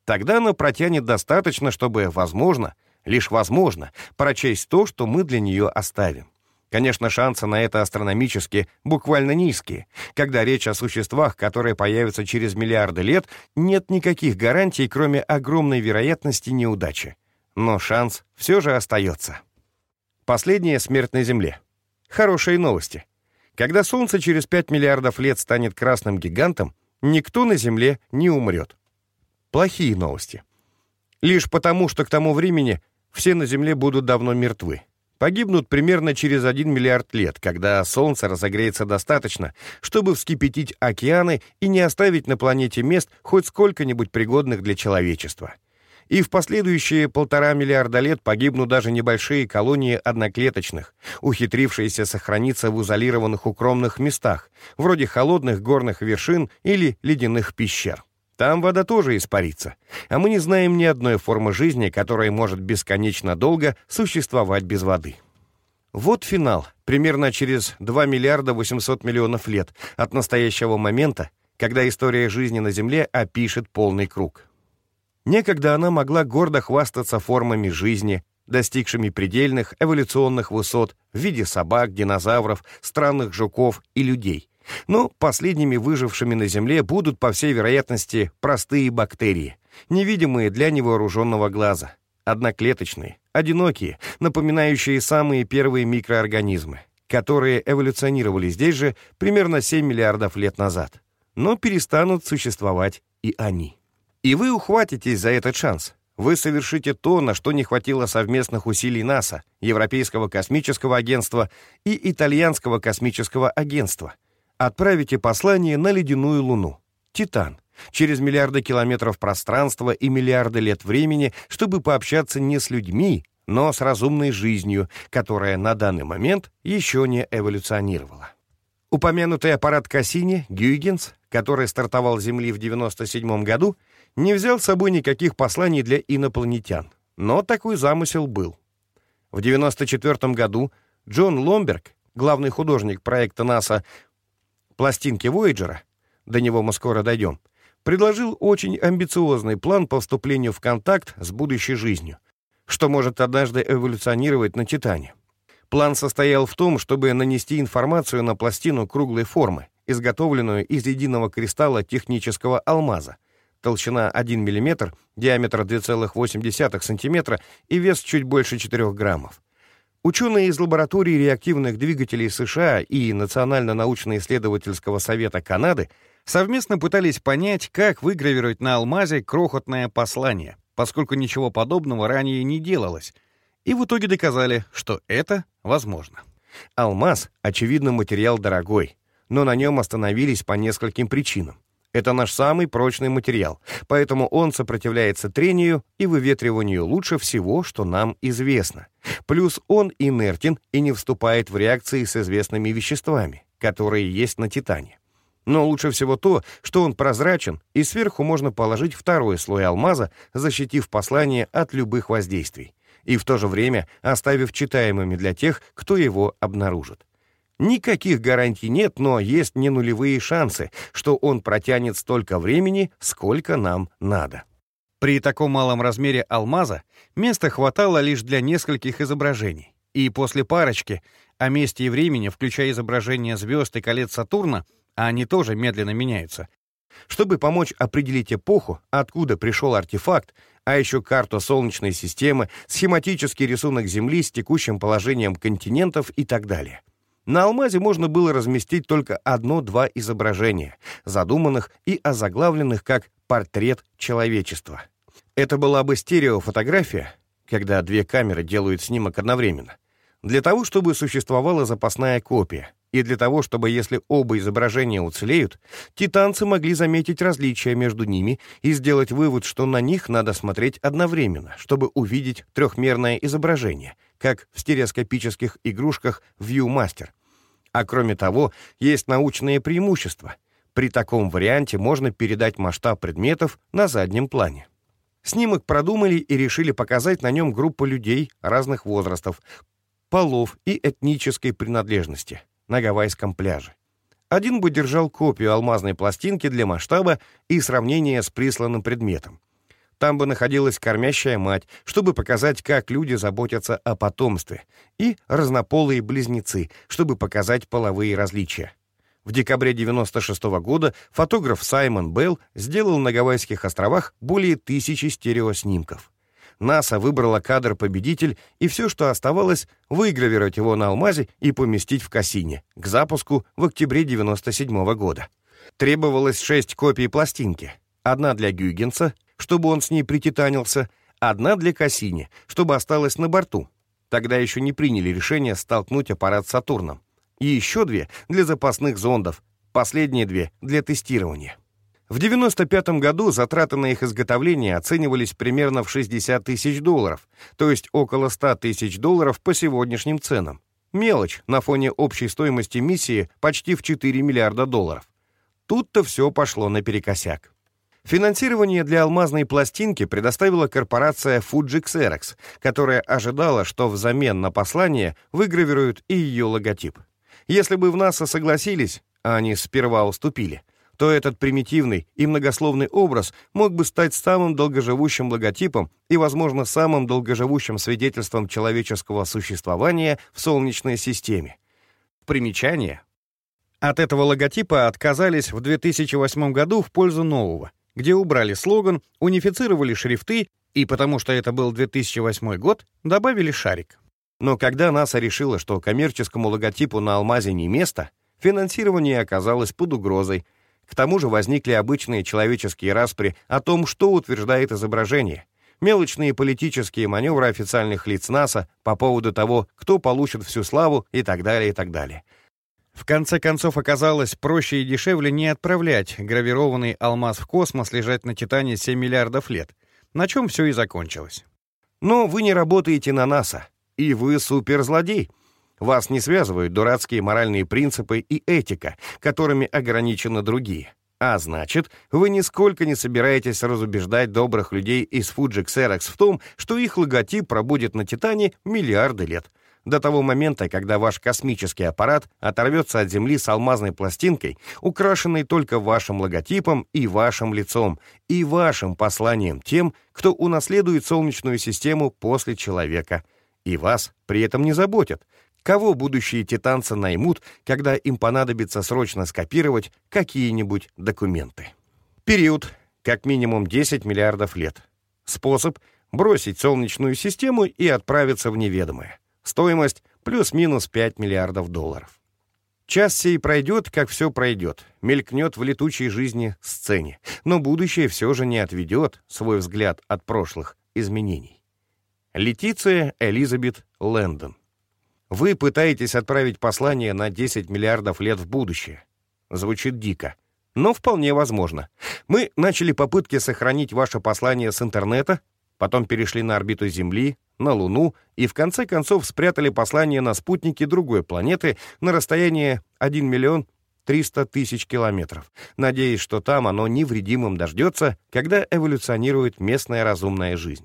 тогда она протянет достаточно, чтобы, возможно, лишь возможно, прочесть то, что мы для нее оставим. Конечно, шансы на это астрономически буквально низкие. Когда речь о существах, которые появятся через миллиарды лет, нет никаких гарантий, кроме огромной вероятности неудачи. Но шанс все же остается. Последняя смерть на Земле. Хорошие новости. Когда Солнце через 5 миллиардов лет станет красным гигантом, никто на Земле не умрет. Плохие новости. Лишь потому, что к тому времени все на Земле будут давно мертвы погибнут примерно через 1 миллиард лет, когда Солнце разогреется достаточно, чтобы вскипятить океаны и не оставить на планете мест хоть сколько-нибудь пригодных для человечества. И в последующие полтора миллиарда лет погибнут даже небольшие колонии одноклеточных, ухитрившиеся сохраниться в изолированных укромных местах, вроде холодных горных вершин или ледяных пещер. Там вода тоже испарится, а мы не знаем ни одной формы жизни, которая может бесконечно долго существовать без воды. Вот финал, примерно через 2 миллиарда 800 миллионов лет от настоящего момента, когда история жизни на Земле опишет полный круг. Некогда она могла гордо хвастаться формами жизни, достигшими предельных эволюционных высот в виде собак, динозавров, странных жуков и людей. Но последними выжившими на Земле будут, по всей вероятности, простые бактерии, невидимые для невооруженного глаза, одноклеточные, одинокие, напоминающие самые первые микроорганизмы, которые эволюционировали здесь же примерно 7 миллиардов лет назад. Но перестанут существовать и они. И вы ухватитесь за этот шанс. Вы совершите то, на что не хватило совместных усилий НАСА, Европейского космического агентства и Итальянского космического агентства — Отправите послание на ледяную Луну, Титан, через миллиарды километров пространства и миллиарды лет времени, чтобы пообщаться не с людьми, но с разумной жизнью, которая на данный момент еще не эволюционировала. Упомянутый аппарат Кассини, Гюйгенс, который стартовал с Земли в 1997 году, не взял с собой никаких посланий для инопланетян, но такой замысел был. В 1994 году Джон Ломберг, главный художник проекта НАСА пластинки Вояджера, до него мы скоро дойдем, предложил очень амбициозный план по вступлению в контакт с будущей жизнью, что может однажды эволюционировать на Титане. План состоял в том, чтобы нанести информацию на пластину круглой формы, изготовленную из единого кристалла технического алмаза, толщина 1 мм, диаметр 2,8 см и вес чуть больше 4 граммов. Ученые из лаборатории реактивных двигателей США и Национально-научно-исследовательского совета Канады совместно пытались понять, как выгравировать на алмазе крохотное послание, поскольку ничего подобного ранее не делалось, и в итоге доказали, что это возможно. Алмаз, очевидно, материал дорогой, но на нем остановились по нескольким причинам. Это наш самый прочный материал, поэтому он сопротивляется трению и выветриванию лучше всего, что нам известно. Плюс он инертен и не вступает в реакции с известными веществами, которые есть на Титане. Но лучше всего то, что он прозрачен, и сверху можно положить второй слой алмаза, защитив послание от любых воздействий, и в то же время оставив читаемыми для тех, кто его обнаружит. Никаких гарантий нет, но есть не нулевые шансы, что он протянет столько времени, сколько нам надо. При таком малом размере алмаза места хватало лишь для нескольких изображений. И после парочки о месте и времени, включая изображения звезд и колец Сатурна, а они тоже медленно меняются, чтобы помочь определить эпоху, откуда пришел артефакт, а еще карту Солнечной системы, схематический рисунок Земли с текущим положением континентов и так далее. На алмазе можно было разместить только одно-два изображения, задуманных и озаглавленных как «портрет человечества». Это была бы стереофотография, когда две камеры делают снимок одновременно, для того, чтобы существовала запасная копия, и для того, чтобы, если оба изображения уцелеют, титанцы могли заметить различия между ними и сделать вывод, что на них надо смотреть одновременно, чтобы увидеть трехмерное изображение — как в стереоскопических игрушках ViewMaster. А кроме того, есть научные преимущества. При таком варианте можно передать масштаб предметов на заднем плане. Снимок продумали и решили показать на нем группу людей разных возрастов, полов и этнической принадлежности на гавайском пляже. Один бы держал копию алмазной пластинки для масштаба и сравнения с присланным предметом. Там бы находилась кормящая мать, чтобы показать, как люди заботятся о потомстве, и разнополые близнецы, чтобы показать половые различия. В декабре 96 -го года фотограф Саймон Белл сделал на Гавайских островах более тысячи стереоснимков. НАСА выбрала кадр-победитель, и все, что оставалось, выгравировать его на алмазе и поместить в Кассине к запуску в октябре 97 -го года. Требовалось шесть копий пластинки. Одна для Гюйгенса, чтобы он с ней прититанился, одна для Кассини, чтобы осталась на борту. Тогда еще не приняли решение столкнуть аппарат с Сатурном и еще две для запасных зондов, последние две для тестирования. В 1995 году затраты на их изготовление оценивались примерно в 60 тысяч долларов, то есть около 100 тысяч долларов по сегодняшним ценам. Мелочь на фоне общей стоимости миссии почти в 4 миллиарда долларов. Тут-то все пошло наперекосяк. Финансирование для алмазной пластинки предоставила корпорация Fuji Xerox, которая ожидала, что взамен на послание выгравируют и ее логотип. Если бы в НАСА согласились, а они сперва уступили, то этот примитивный и многословный образ мог бы стать самым долгоживущим логотипом и, возможно, самым долгоживущим свидетельством человеческого существования в Солнечной системе. Примечание. От этого логотипа отказались в 2008 году в пользу нового, где убрали слоган, унифицировали шрифты и, потому что это был 2008 год, добавили шарик. Но когда НАСА решила, что коммерческому логотипу на алмазе не место, финансирование оказалось под угрозой. К тому же возникли обычные человеческие распри о том, что утверждает изображение. Мелочные политические маневры официальных лиц НАСА по поводу того, кто получит всю славу и так далее, и так далее. В конце концов оказалось проще и дешевле не отправлять гравированный алмаз в космос лежать на Титане 7 миллиардов лет, на чем все и закончилось. Но вы не работаете на НАСА. И вы суперзлодей. Вас не связывают дурацкие моральные принципы и этика, которыми ограничены другие. А значит, вы нисколько не собираетесь разубеждать добрых людей из Fuji Xerox в том, что их логотип пробудет на Титане миллиарды лет. До того момента, когда ваш космический аппарат оторвется от Земли с алмазной пластинкой, украшенной только вашим логотипом и вашим лицом, и вашим посланием тем, кто унаследует Солнечную систему после человека — и вас при этом не заботят, кого будущие титанцы наймут, когда им понадобится срочно скопировать какие-нибудь документы. Период — как минимум 10 миллиардов лет. Способ — бросить Солнечную систему и отправиться в неведомое. Стоимость — плюс-минус 5 миллиардов долларов. Час сей пройдет, как все пройдет, мелькнет в летучей жизни сцене, но будущее все же не отведет свой взгляд от прошлых изменений. Летиция Элизабет Лэндон. Вы пытаетесь отправить послание на 10 миллиардов лет в будущее. Звучит дико, но вполне возможно. Мы начали попытки сохранить ваше послание с интернета, потом перешли на орбиту Земли, на Луну и в конце концов спрятали послание на спутнике другой планеты на расстояние 1 миллион 300 тысяч километров, надеясь, что там оно невредимым дождется, когда эволюционирует местная разумная жизнь.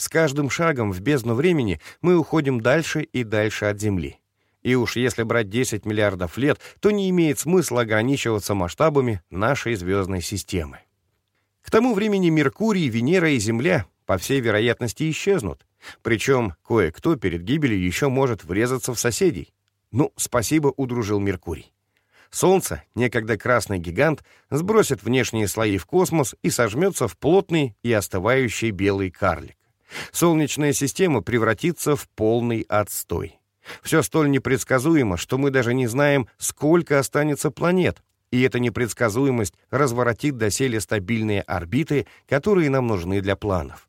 С каждым шагом в бездну времени мы уходим дальше и дальше от Земли. И уж если брать 10 миллиардов лет, то не имеет смысла ограничиваться масштабами нашей звездной системы. К тому времени Меркурий, Венера и Земля, по всей вероятности, исчезнут. Причем кое-кто перед гибелью еще может врезаться в соседей. Ну, спасибо, удружил Меркурий. Солнце, некогда красный гигант, сбросит внешние слои в космос и сожмется в плотный и остывающий белый карлик. Солнечная система превратится в полный отстой. Все столь непредсказуемо, что мы даже не знаем, сколько останется планет, и эта непредсказуемость разворотит доселе стабильные орбиты, которые нам нужны для планов.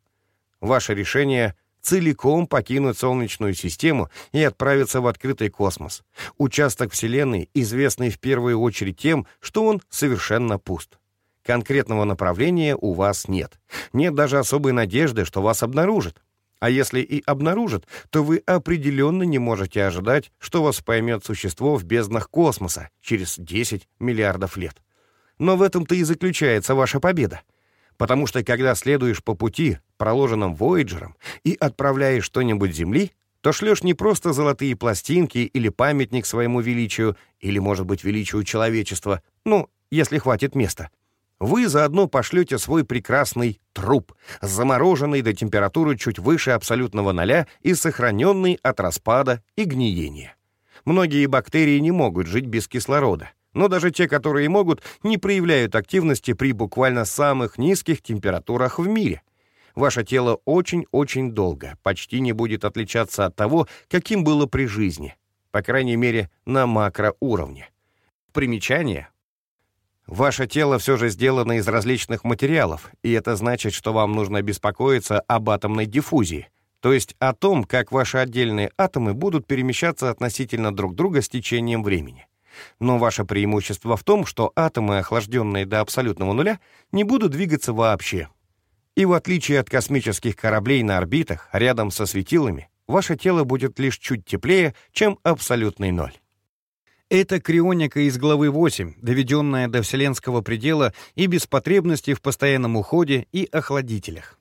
Ваше решение — целиком покинуть Солнечную систему и отправиться в открытый космос, участок Вселенной, известный в первую очередь тем, что он совершенно пуст. Конкретного направления у вас нет. Нет даже особой надежды, что вас обнаружат. А если и обнаружат, то вы определенно не можете ожидать, что вас поймет существо в безднах космоса через 10 миллиардов лет. Но в этом-то и заключается ваша победа. Потому что когда следуешь по пути, проложенным Вояджером, и отправляешь что-нибудь Земли, то шлешь не просто золотые пластинки или памятник своему величию, или, может быть, величию человечества, ну, если хватит места. Вы заодно пошлете свой прекрасный труп, замороженный до температуры чуть выше абсолютного ноля и сохраненный от распада и гниения. Многие бактерии не могут жить без кислорода, но даже те, которые могут, не проявляют активности при буквально самых низких температурах в мире — ваше тело очень-очень долго почти не будет отличаться от того, каким было при жизни, по крайней мере, на макроуровне. Примечание. Ваше тело все же сделано из различных материалов, и это значит, что вам нужно беспокоиться об атомной диффузии, то есть о том, как ваши отдельные атомы будут перемещаться относительно друг друга с течением времени. Но ваше преимущество в том, что атомы, охлажденные до абсолютного нуля, не будут двигаться вообще, и в отличие от космических кораблей на орбитах, рядом со светилами, ваше тело будет лишь чуть теплее, чем абсолютный ноль. Это крионика из главы 8, доведенная до вселенского предела и без потребности в постоянном уходе и охладителях.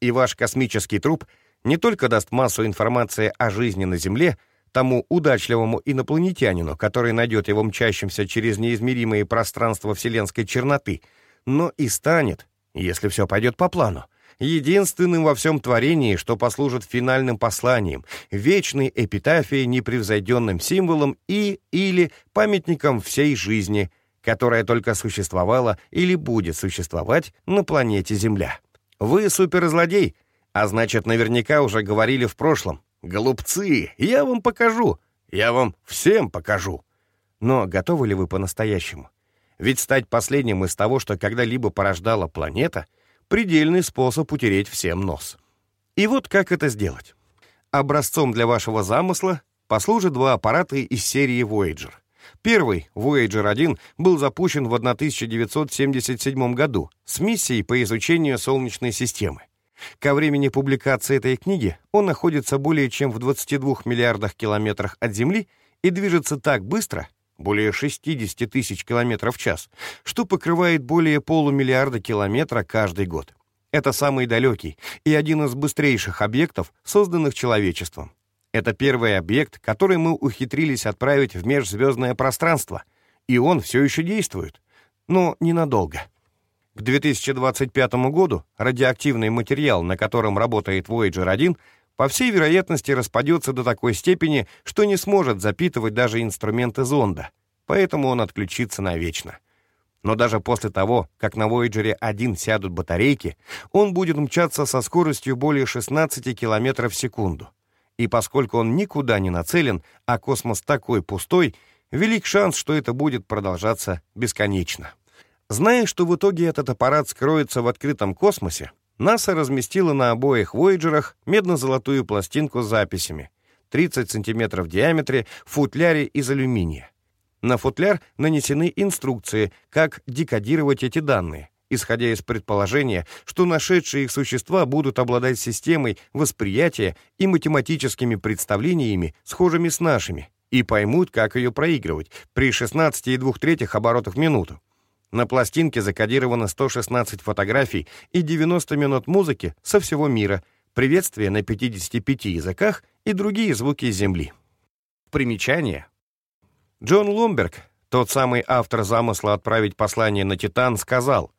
И ваш космический труп не только даст массу информации о жизни на Земле, тому удачливому инопланетянину, который найдет его мчащимся через неизмеримые пространства вселенской черноты, но и станет, если все пойдет по плану, единственным во всем творении, что послужит финальным посланием, вечной эпитафией, непревзойденным символом и или памятником всей жизни, которая только существовала или будет существовать на планете Земля. Вы суперзлодей, а значит, наверняка уже говорили в прошлом. Голубцы, я вам покажу, я вам всем покажу. Но готовы ли вы по-настоящему? Ведь стать последним из того, что когда-либо порождала планета, предельный способ утереть всем нос. И вот как это сделать. Образцом для вашего замысла послужат два аппарата из серии Voyager. Первый, Voyager 1, был запущен в 1977 году с миссией по изучению Солнечной системы. Ко времени публикации этой книги он находится более чем в 22 миллиардах километрах от Земли и движется так быстро, более 60 тысяч километров в час, что покрывает более полумиллиарда километра каждый год. Это самый далекий и один из быстрейших объектов, созданных человечеством. Это первый объект, который мы ухитрились отправить в межзвездное пространство, и он все еще действует, но ненадолго. К 2025 году радиоактивный материал, на котором работает Voyager 1, по всей вероятности распадется до такой степени, что не сможет запитывать даже инструменты зонда, поэтому он отключится навечно. Но даже после того, как на Voyager 1 сядут батарейки, он будет мчаться со скоростью более 16 км в секунду. И поскольку он никуда не нацелен, а космос такой пустой, велик шанс, что это будет продолжаться бесконечно. Зная, что в итоге этот аппарат скроется в открытом космосе, НАСА разместила на обоих «Вояджерах» медно-золотую пластинку с записями 30 см в диаметре в футляре из алюминия. На футляр нанесены инструкции, как декодировать эти данные, исходя из предположения, что нашедшие их существа будут обладать системой восприятия и математическими представлениями, схожими с нашими, и поймут, как ее проигрывать при 16,2 третьих оборотах в минуту. На пластинке закодировано 116 фотографий и 90 минут музыки со всего мира, приветствия на 55 языках и другие звуки Земли. Примечание. Джон Лумберг, тот самый автор замысла отправить послание на Титан, сказал,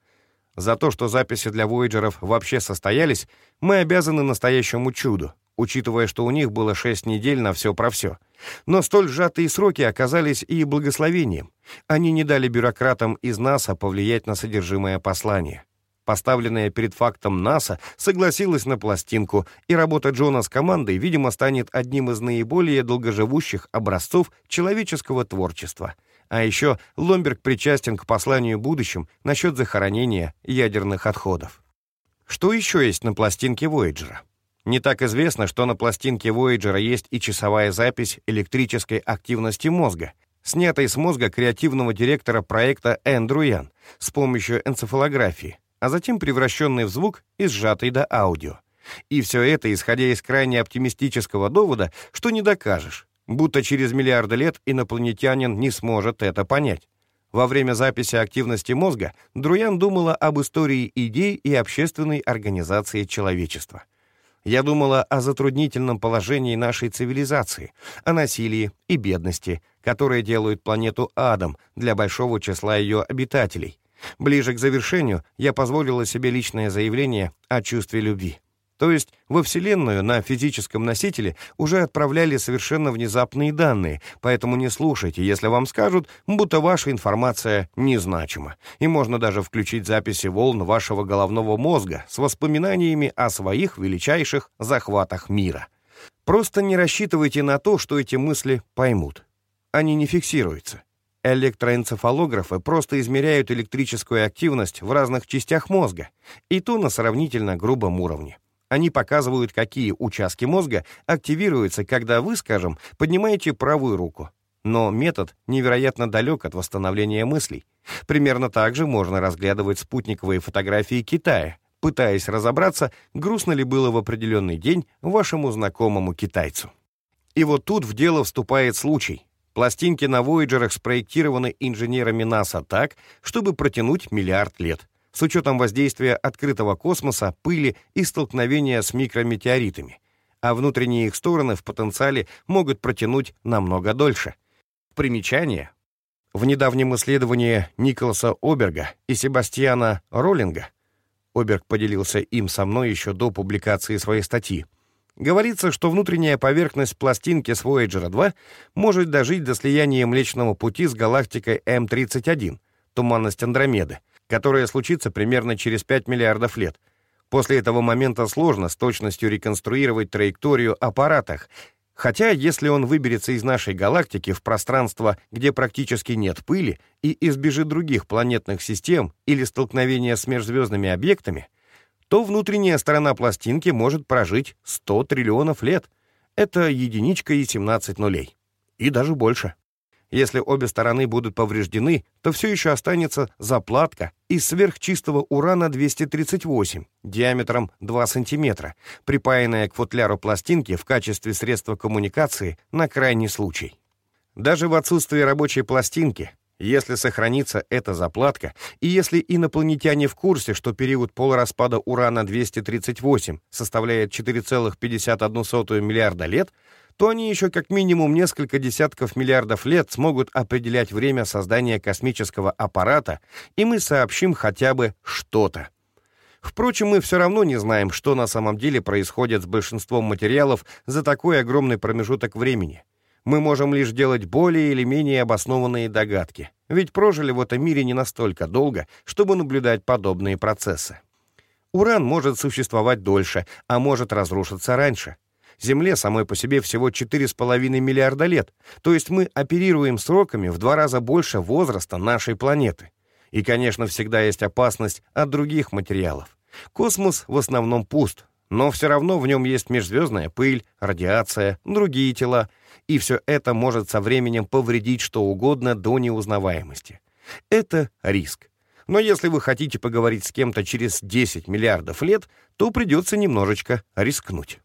«За то, что записи для Вояджеров вообще состоялись, мы обязаны настоящему чуду, учитывая, что у них было 6 недель на все про все». Но столь сжатые сроки оказались и благословением. Они не дали бюрократам из НАСА повлиять на содержимое послания. Поставленная перед фактом НАСА согласилась на пластинку, и работа Джона с командой, видимо, станет одним из наиболее долгоживущих образцов человеческого творчества. А еще Ломберг причастен к посланию будущим насчет захоронения ядерных отходов. Что еще есть на пластинке Вояджера? Не так известно, что на пластинке Voyager есть и часовая запись электрической активности мозга, снятой с мозга креативного директора проекта Эндрю Ян с помощью энцефалографии, а затем превращенной в звук и сжатой до аудио. И все это, исходя из крайне оптимистического довода, что не докажешь, будто через миллиарды лет инопланетянин не сможет это понять. Во время записи активности мозга Друян думала об истории идей и общественной организации человечества. Я думала о затруднительном положении нашей цивилизации, о насилии и бедности, которые делают планету адом для большого числа ее обитателей. Ближе к завершению я позволила себе личное заявление о чувстве любви. То есть во Вселенную на физическом носителе уже отправляли совершенно внезапные данные, поэтому не слушайте, если вам скажут, будто ваша информация незначима. И можно даже включить записи волн вашего головного мозга с воспоминаниями о своих величайших захватах мира. Просто не рассчитывайте на то, что эти мысли поймут. Они не фиксируются. Электроэнцефалографы просто измеряют электрическую активность в разных частях мозга, и то на сравнительно грубом уровне. Они показывают, какие участки мозга активируются, когда вы, скажем, поднимаете правую руку. Но метод невероятно далек от восстановления мыслей. Примерно так же можно разглядывать спутниковые фотографии Китая, пытаясь разобраться, грустно ли было в определенный день вашему знакомому китайцу. И вот тут в дело вступает случай. Пластинки на Вояджерах спроектированы инженерами НАСА так, чтобы протянуть миллиард лет с учетом воздействия открытого космоса, пыли и столкновения с микрометеоритами, а внутренние их стороны в потенциале могут протянуть намного дольше. Примечание. В недавнем исследовании Николаса Оберга и Себастьяна Роллинга Оберг поделился им со мной еще до публикации своей статьи. Говорится, что внутренняя поверхность пластинки с Voyager 2 может дожить до слияния Млечного Пути с галактикой М31, туманность Андромеды, которое случится примерно через 5 миллиардов лет. После этого момента сложно с точностью реконструировать траекторию аппаратах, хотя если он выберется из нашей галактики в пространство, где практически нет пыли, и избежит других планетных систем или столкновения с межзвездными объектами, то внутренняя сторона пластинки может прожить 100 триллионов лет. Это единичка и 17 нулей. И даже больше. Если обе стороны будут повреждены, то все еще останется заплатка из сверхчистого урана-238 диаметром 2 см, припаянная к футляру пластинки в качестве средства коммуникации на крайний случай. Даже в отсутствии рабочей пластинки, если сохранится эта заплатка, и если инопланетяне в курсе, что период полураспада урана-238 составляет 4,51 миллиарда лет, то они еще как минимум несколько десятков миллиардов лет смогут определять время создания космического аппарата, и мы сообщим хотя бы что-то. Впрочем, мы все равно не знаем, что на самом деле происходит с большинством материалов за такой огромный промежуток времени. Мы можем лишь делать более или менее обоснованные догадки, ведь прожили в этом мире не настолько долго, чтобы наблюдать подобные процессы. Уран может существовать дольше, а может разрушиться раньше. Земле самой по себе всего 4,5 миллиарда лет, то есть мы оперируем сроками в два раза больше возраста нашей планеты. И, конечно, всегда есть опасность от других материалов. Космос в основном пуст, но все равно в нем есть межзвездная пыль, радиация, другие тела, и все это может со временем повредить что угодно до неузнаваемости. Это риск. Но если вы хотите поговорить с кем-то через 10 миллиардов лет, то придется немножечко рискнуть.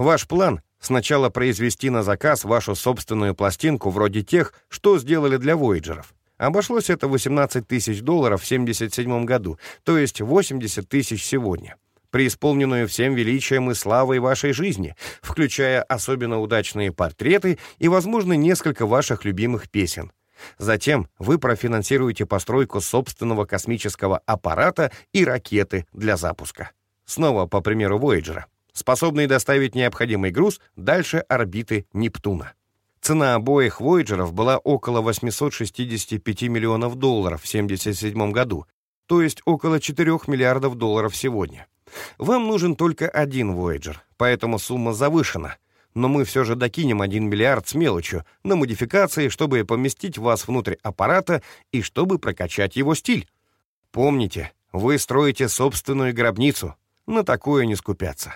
Ваш план — сначала произвести на заказ вашу собственную пластинку вроде тех, что сделали для Вояджеров. Обошлось это 18 тысяч долларов в 77 году, то есть 80 тысяч сегодня. Преисполненную всем величием и славой вашей жизни, включая особенно удачные портреты и, возможно, несколько ваших любимых песен. Затем вы профинансируете постройку собственного космического аппарата и ракеты для запуска. Снова по примеру Вояджера способный доставить необходимый груз дальше орбиты Нептуна. Цена обоих Voyager'ов была около 865 миллионов долларов в 1977 году, то есть около 4 миллиардов долларов сегодня. Вам нужен только один Voyager, поэтому сумма завышена, но мы все же докинем 1 миллиард с мелочью на модификации, чтобы поместить вас внутрь аппарата и чтобы прокачать его стиль. Помните, вы строите собственную гробницу, на такое не скупятся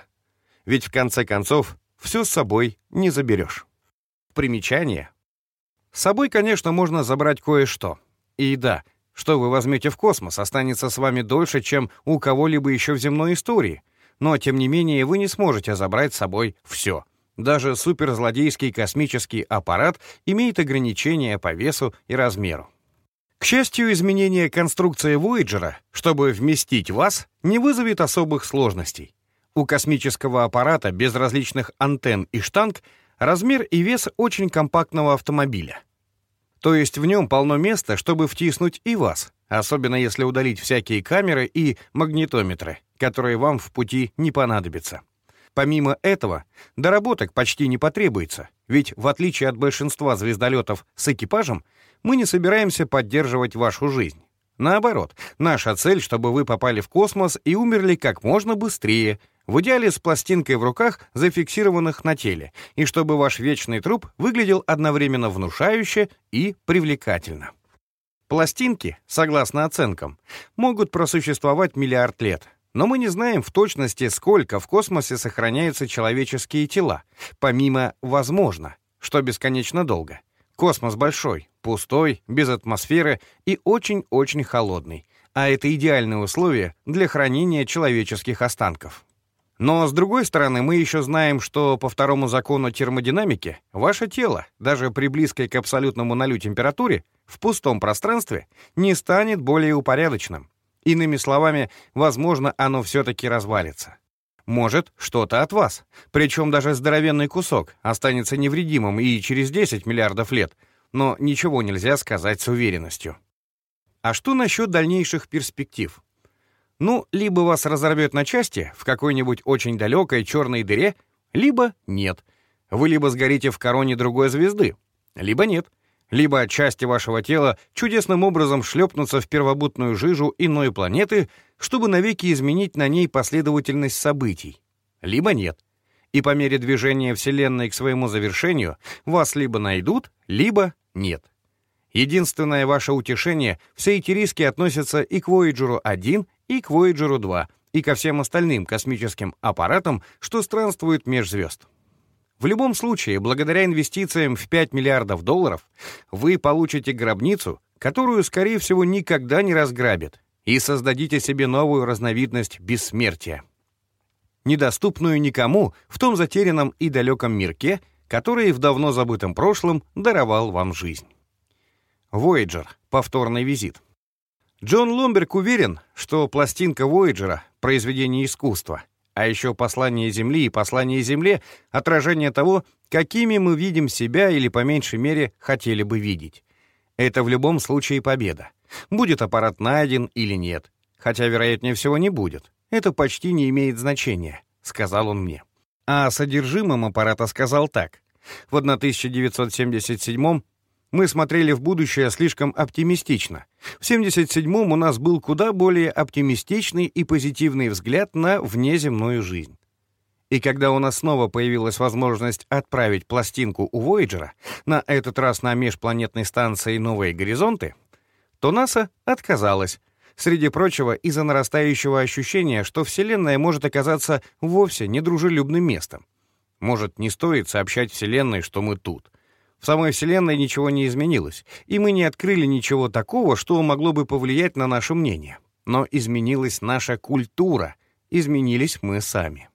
ведь в конце концов все с собой не заберешь. Примечание. С собой, конечно, можно забрать кое-что. И да, что вы возьмете в космос, останется с вами дольше, чем у кого-либо еще в земной истории. Но, тем не менее, вы не сможете забрать с собой все. Даже суперзлодейский космический аппарат имеет ограничения по весу и размеру. К счастью, изменение конструкции Voyager, чтобы вместить вас, не вызовет особых сложностей. У космического аппарата без различных антенн и штанг размер и вес очень компактного автомобиля. То есть в нем полно места, чтобы втиснуть и вас, особенно если удалить всякие камеры и магнитометры, которые вам в пути не понадобятся. Помимо этого, доработок почти не потребуется, ведь в отличие от большинства звездолетов с экипажем, мы не собираемся поддерживать вашу жизнь. Наоборот, наша цель, чтобы вы попали в космос и умерли как можно быстрее, в идеале с пластинкой в руках, зафиксированных на теле, и чтобы ваш вечный труп выглядел одновременно внушающе и привлекательно. Пластинки, согласно оценкам, могут просуществовать миллиард лет, но мы не знаем в точности, сколько в космосе сохраняются человеческие тела, помимо «возможно», что бесконечно долго. Космос большой, пустой, без атмосферы и очень-очень холодный, а это идеальные условия для хранения человеческих останков. Но, с другой стороны, мы еще знаем, что по второму закону термодинамики ваше тело, даже при близкой к абсолютному нулю температуре, в пустом пространстве, не станет более упорядоченным, Иными словами, возможно, оно все-таки развалится. Может, что-то от вас. Причем даже здоровенный кусок останется невредимым и через 10 миллиардов лет, но ничего нельзя сказать с уверенностью. А что насчет дальнейших перспектив? Ну, либо вас разорвет на части в какой-нибудь очень далекой черной дыре, либо нет. Вы либо сгорите в короне другой звезды, либо нет либо части вашего тела чудесным образом шлепнутся в первобытную жижу иной планеты, чтобы навеки изменить на ней последовательность событий, либо нет. И по мере движения Вселенной к своему завершению вас либо найдут, либо нет. Единственное ваше утешение — все эти риски относятся и к Voyager 1, и к Voyager 2, и ко всем остальным космическим аппаратам, что странствуют меж звезд. В любом случае, благодаря инвестициям в 5 миллиардов долларов, вы получите гробницу, которую, скорее всего, никогда не разграбят, и создадите себе новую разновидность бессмертия. Недоступную никому в том затерянном и далеком мирке, который в давно забытом прошлом даровал вам жизнь. Voyager. Повторный визит. Джон Ломберг уверен, что пластинка Voyager — произведение искусства — а еще послание Земли и послание Земле — отражение того, какими мы видим себя или, по меньшей мере, хотели бы видеть. Это в любом случае победа. Будет аппарат найден или нет. Хотя, вероятнее всего, не будет. Это почти не имеет значения, — сказал он мне. А содержимым аппарата сказал так. В 1977 мы смотрели в будущее слишком оптимистично. В 77-м у нас был куда более оптимистичный и позитивный взгляд на внеземную жизнь. И когда у нас снова появилась возможность отправить пластинку у Voyager, на этот раз на межпланетной станции «Новые горизонты», то НАСА отказалась, среди прочего из-за нарастающего ощущения, что Вселенная может оказаться вовсе недружелюбным местом. Может, не стоит сообщать Вселенной, что мы тут. В самой Вселенной ничего не изменилось, и мы не открыли ничего такого, что могло бы повлиять на наше мнение. Но изменилась наша культура, изменились мы сами.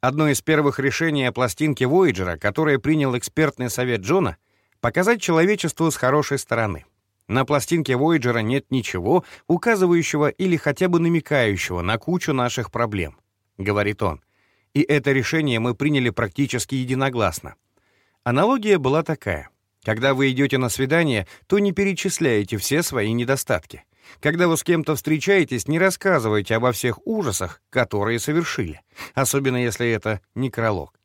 Одно из первых решений о пластинке Voyager, которое принял экспертный совет Джона, показать человечеству с хорошей стороны. На пластинке Voyager нет ничего, указывающего или хотя бы намекающего на кучу наших проблем, говорит он. И это решение мы приняли практически единогласно. Аналогия была такая. Когда вы идете на свидание, то не перечисляете все свои недостатки. Когда вы с кем-то встречаетесь, не рассказывайте обо всех ужасах, которые совершили, особенно если это некролог.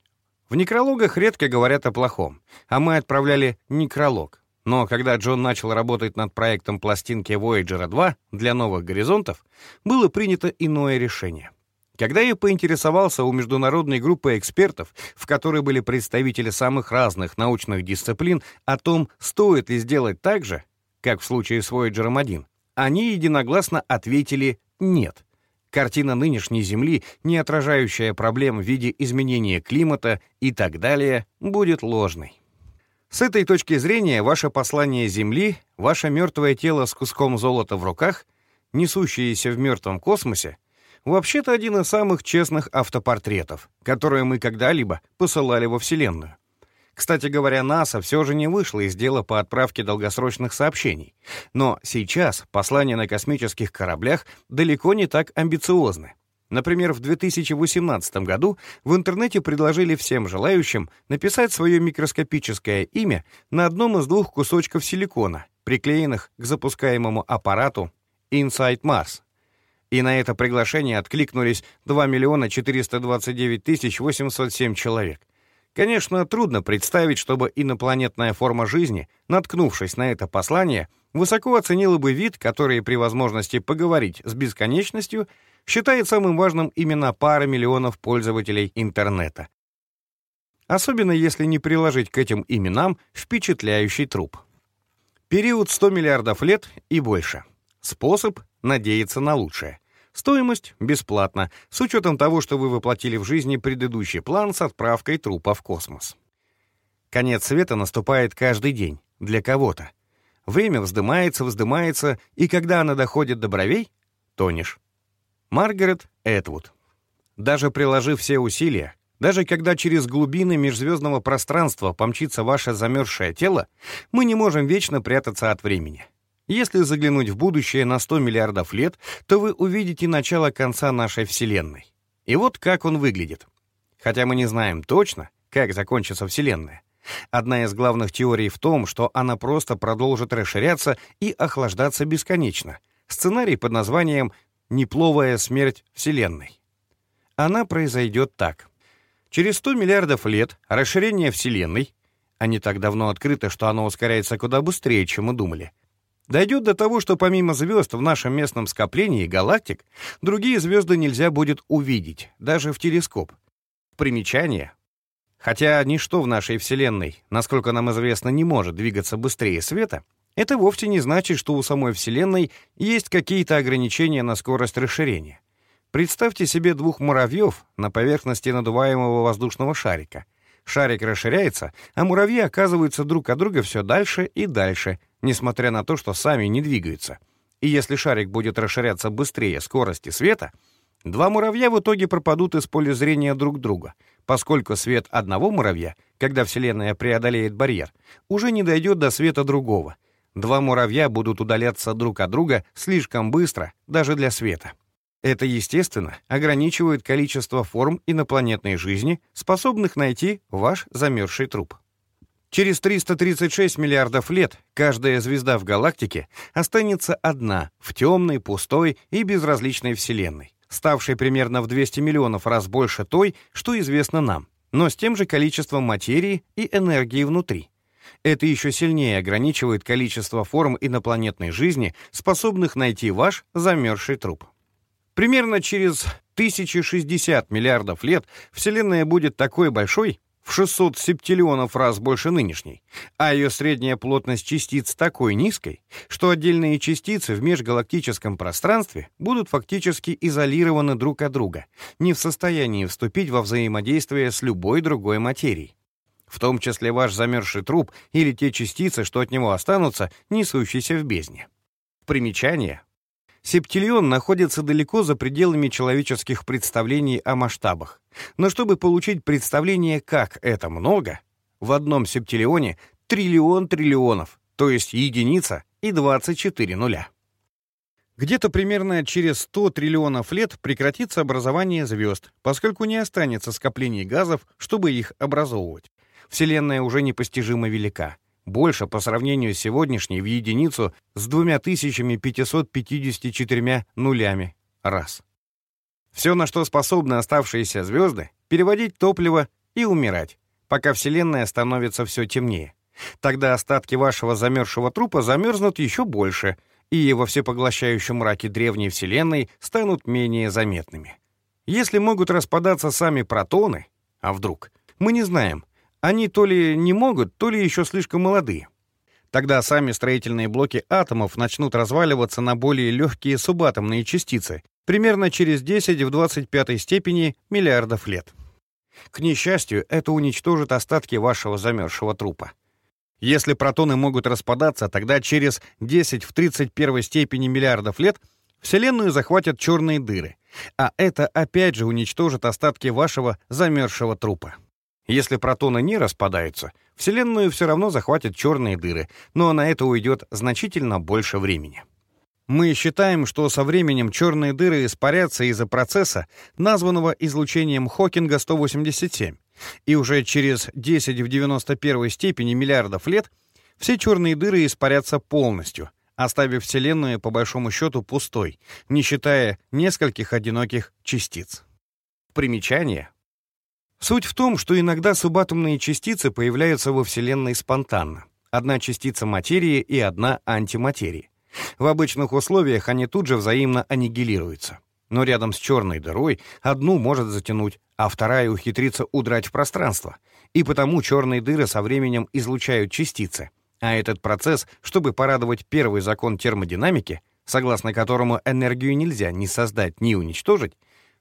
В некрологах редко говорят о плохом, а мы отправляли некролог. Но когда Джон начал работать над проектом пластинки Voyager 2 для новых горизонтов, было принято иное решение — когда я поинтересовался у международной группы экспертов, в которой были представители самых разных научных дисциплин, о том, стоит ли сделать так же, как в случае с Voyager 1, они единогласно ответили «нет». Картина нынешней Земли, не отражающая проблем в виде изменения климата и так далее, будет ложной. С этой точки зрения ваше послание Земли, ваше мертвое тело с куском золота в руках, несущееся в мертвом космосе, вообще-то один из самых честных автопортретов, которые мы когда-либо посылали во Вселенную. Кстати говоря, НАСА все же не вышло из дела по отправке долгосрочных сообщений. Но сейчас послания на космических кораблях далеко не так амбициозны. Например, в 2018 году в интернете предложили всем желающим написать свое микроскопическое имя на одном из двух кусочков силикона, приклеенных к запускаемому аппарату Inside Mars. И на это приглашение откликнулись 2 миллиона 429 тысяч 807 человек. Конечно, трудно представить, чтобы инопланетная форма жизни, наткнувшись на это послание, высоко оценила бы вид, который при возможности поговорить с бесконечностью считает самым важным именно пара миллионов пользователей интернета. Особенно если не приложить к этим именам впечатляющий труп. Период 100 миллиардов лет и больше. Способ — надеяться на лучшее. Стоимость бесплатна, с учетом того, что вы воплотили в жизни предыдущий план с отправкой трупа в космос. Конец света наступает каждый день, для кого-то. Время вздымается, вздымается, и когда она доходит до бровей, тонешь. Маргарет Этвуд. Даже приложив все усилия, даже когда через глубины межзвездного пространства помчится ваше замерзшее тело, мы не можем вечно прятаться от времени. Если заглянуть в будущее на 100 миллиардов лет, то вы увидите начало конца нашей Вселенной. И вот как он выглядит. Хотя мы не знаем точно, как закончится Вселенная. Одна из главных теорий в том, что она просто продолжит расширяться и охлаждаться бесконечно. Сценарий под названием «Непловая смерть Вселенной». Она произойдет так. Через 100 миллиардов лет расширение Вселенной, а не так давно открыто, что оно ускоряется куда быстрее, чем мы думали, Дойдет до того, что помимо звезд в нашем местном скоплении галактик, другие звезды нельзя будет увидеть, даже в телескоп. Примечание. Хотя ничто в нашей Вселенной, насколько нам известно, не может двигаться быстрее света, это вовсе не значит, что у самой Вселенной есть какие-то ограничения на скорость расширения. Представьте себе двух муравьев на поверхности надуваемого воздушного шарика. Шарик расширяется, а муравьи оказываются друг от друга все дальше и дальше, несмотря на то, что сами не двигаются. И если шарик будет расширяться быстрее скорости света, два муравья в итоге пропадут из поля зрения друг друга, поскольку свет одного муравья, когда Вселенная преодолеет барьер, уже не дойдет до света другого. Два муравья будут удаляться друг от друга слишком быстро, даже для света. Это, естественно, ограничивает количество форм инопланетной жизни, способных найти ваш замерзший труп. Через 336 миллиардов лет каждая звезда в галактике останется одна в темной, пустой и безразличной Вселенной, ставшей примерно в 200 миллионов раз больше той, что известно нам, но с тем же количеством материи и энергии внутри. Это еще сильнее ограничивает количество форм инопланетной жизни, способных найти ваш замерзший труп. Примерно через 1060 миллиардов лет Вселенная будет такой большой, в 600 септиллионов раз больше нынешней, а ее средняя плотность частиц такой низкой, что отдельные частицы в межгалактическом пространстве будут фактически изолированы друг от друга, не в состоянии вступить во взаимодействие с любой другой материей. В том числе ваш замерзший труп или те частицы, что от него останутся, несущиеся в бездне. Примечание. Септиллион находится далеко за пределами человеческих представлений о масштабах. Но чтобы получить представление, как это много, в одном септиллионе триллион триллионов, то есть единица и 24 нуля. Где-то примерно через 100 триллионов лет прекратится образование звезд, поскольку не останется скоплений газов, чтобы их образовывать. Вселенная уже непостижимо велика больше по сравнению с сегодняшней в единицу с 2554 нулями раз. Все, на что способны оставшиеся звезды, переводить топливо и умирать, пока Вселенная становится все темнее. Тогда остатки вашего замерзшего трупа замерзнут еще больше, и во всепоглощающем мраке древней Вселенной станут менее заметными. Если могут распадаться сами протоны, а вдруг, мы не знаем, они то ли не могут, то ли еще слишком молодые. Тогда сами строительные блоки атомов начнут разваливаться на более легкие субатомные частицы, примерно через 10 в 25 степени миллиардов лет. К несчастью, это уничтожит остатки вашего замерзшего трупа. Если протоны могут распадаться, тогда через 10 в 31 степени миллиардов лет Вселенную захватят черные дыры, а это опять же уничтожит остатки вашего замерзшего трупа. Если протоны не распадаются, Вселенную все равно захватят черные дыры, но на это уйдет значительно больше времени. Мы считаем, что со временем черные дыры испарятся из-за процесса, названного излучением Хокинга 187, и уже через 10 в 91 степени миллиардов лет все черные дыры испарятся полностью, оставив Вселенную по большому счету пустой, не считая нескольких одиноких частиц. Примечание. Суть в том, что иногда субатомные частицы появляются во Вселенной спонтанно. Одна частица материи и одна антиматерии. В обычных условиях они тут же взаимно аннигилируются. Но рядом с черной дырой одну может затянуть, а вторая ухитрится удрать в пространство. И потому черные дыры со временем излучают частицы. А этот процесс, чтобы порадовать первый закон термодинамики, согласно которому энергию нельзя ни создать, ни уничтожить,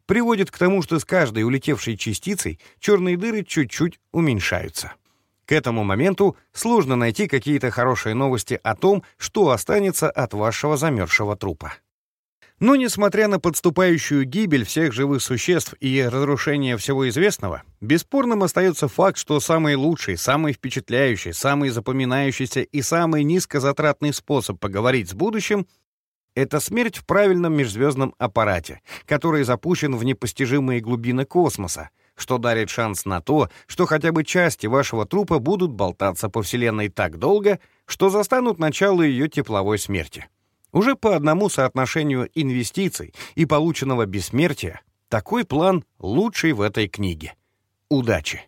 приводит к тому, что с каждой улетевшей частицей черные дыры чуть-чуть уменьшаются. К этому моменту сложно найти какие-то хорошие новости о том, что останется от вашего замерзшего трупа. Но несмотря на подступающую гибель всех живых существ и разрушение всего известного, бесспорным остается факт, что самый лучший, самый впечатляющий, самый запоминающийся и самый низкозатратный способ поговорить с будущим это смерть в правильном межзвездном аппарате, который запущен в непостижимые глубины космоса, что дарит шанс на то, что хотя бы части вашего трупа будут болтаться по Вселенной так долго, что застанут начало ее тепловой смерти. Уже по одному соотношению инвестиций и полученного бессмертия такой план лучший в этой книге. Удачи!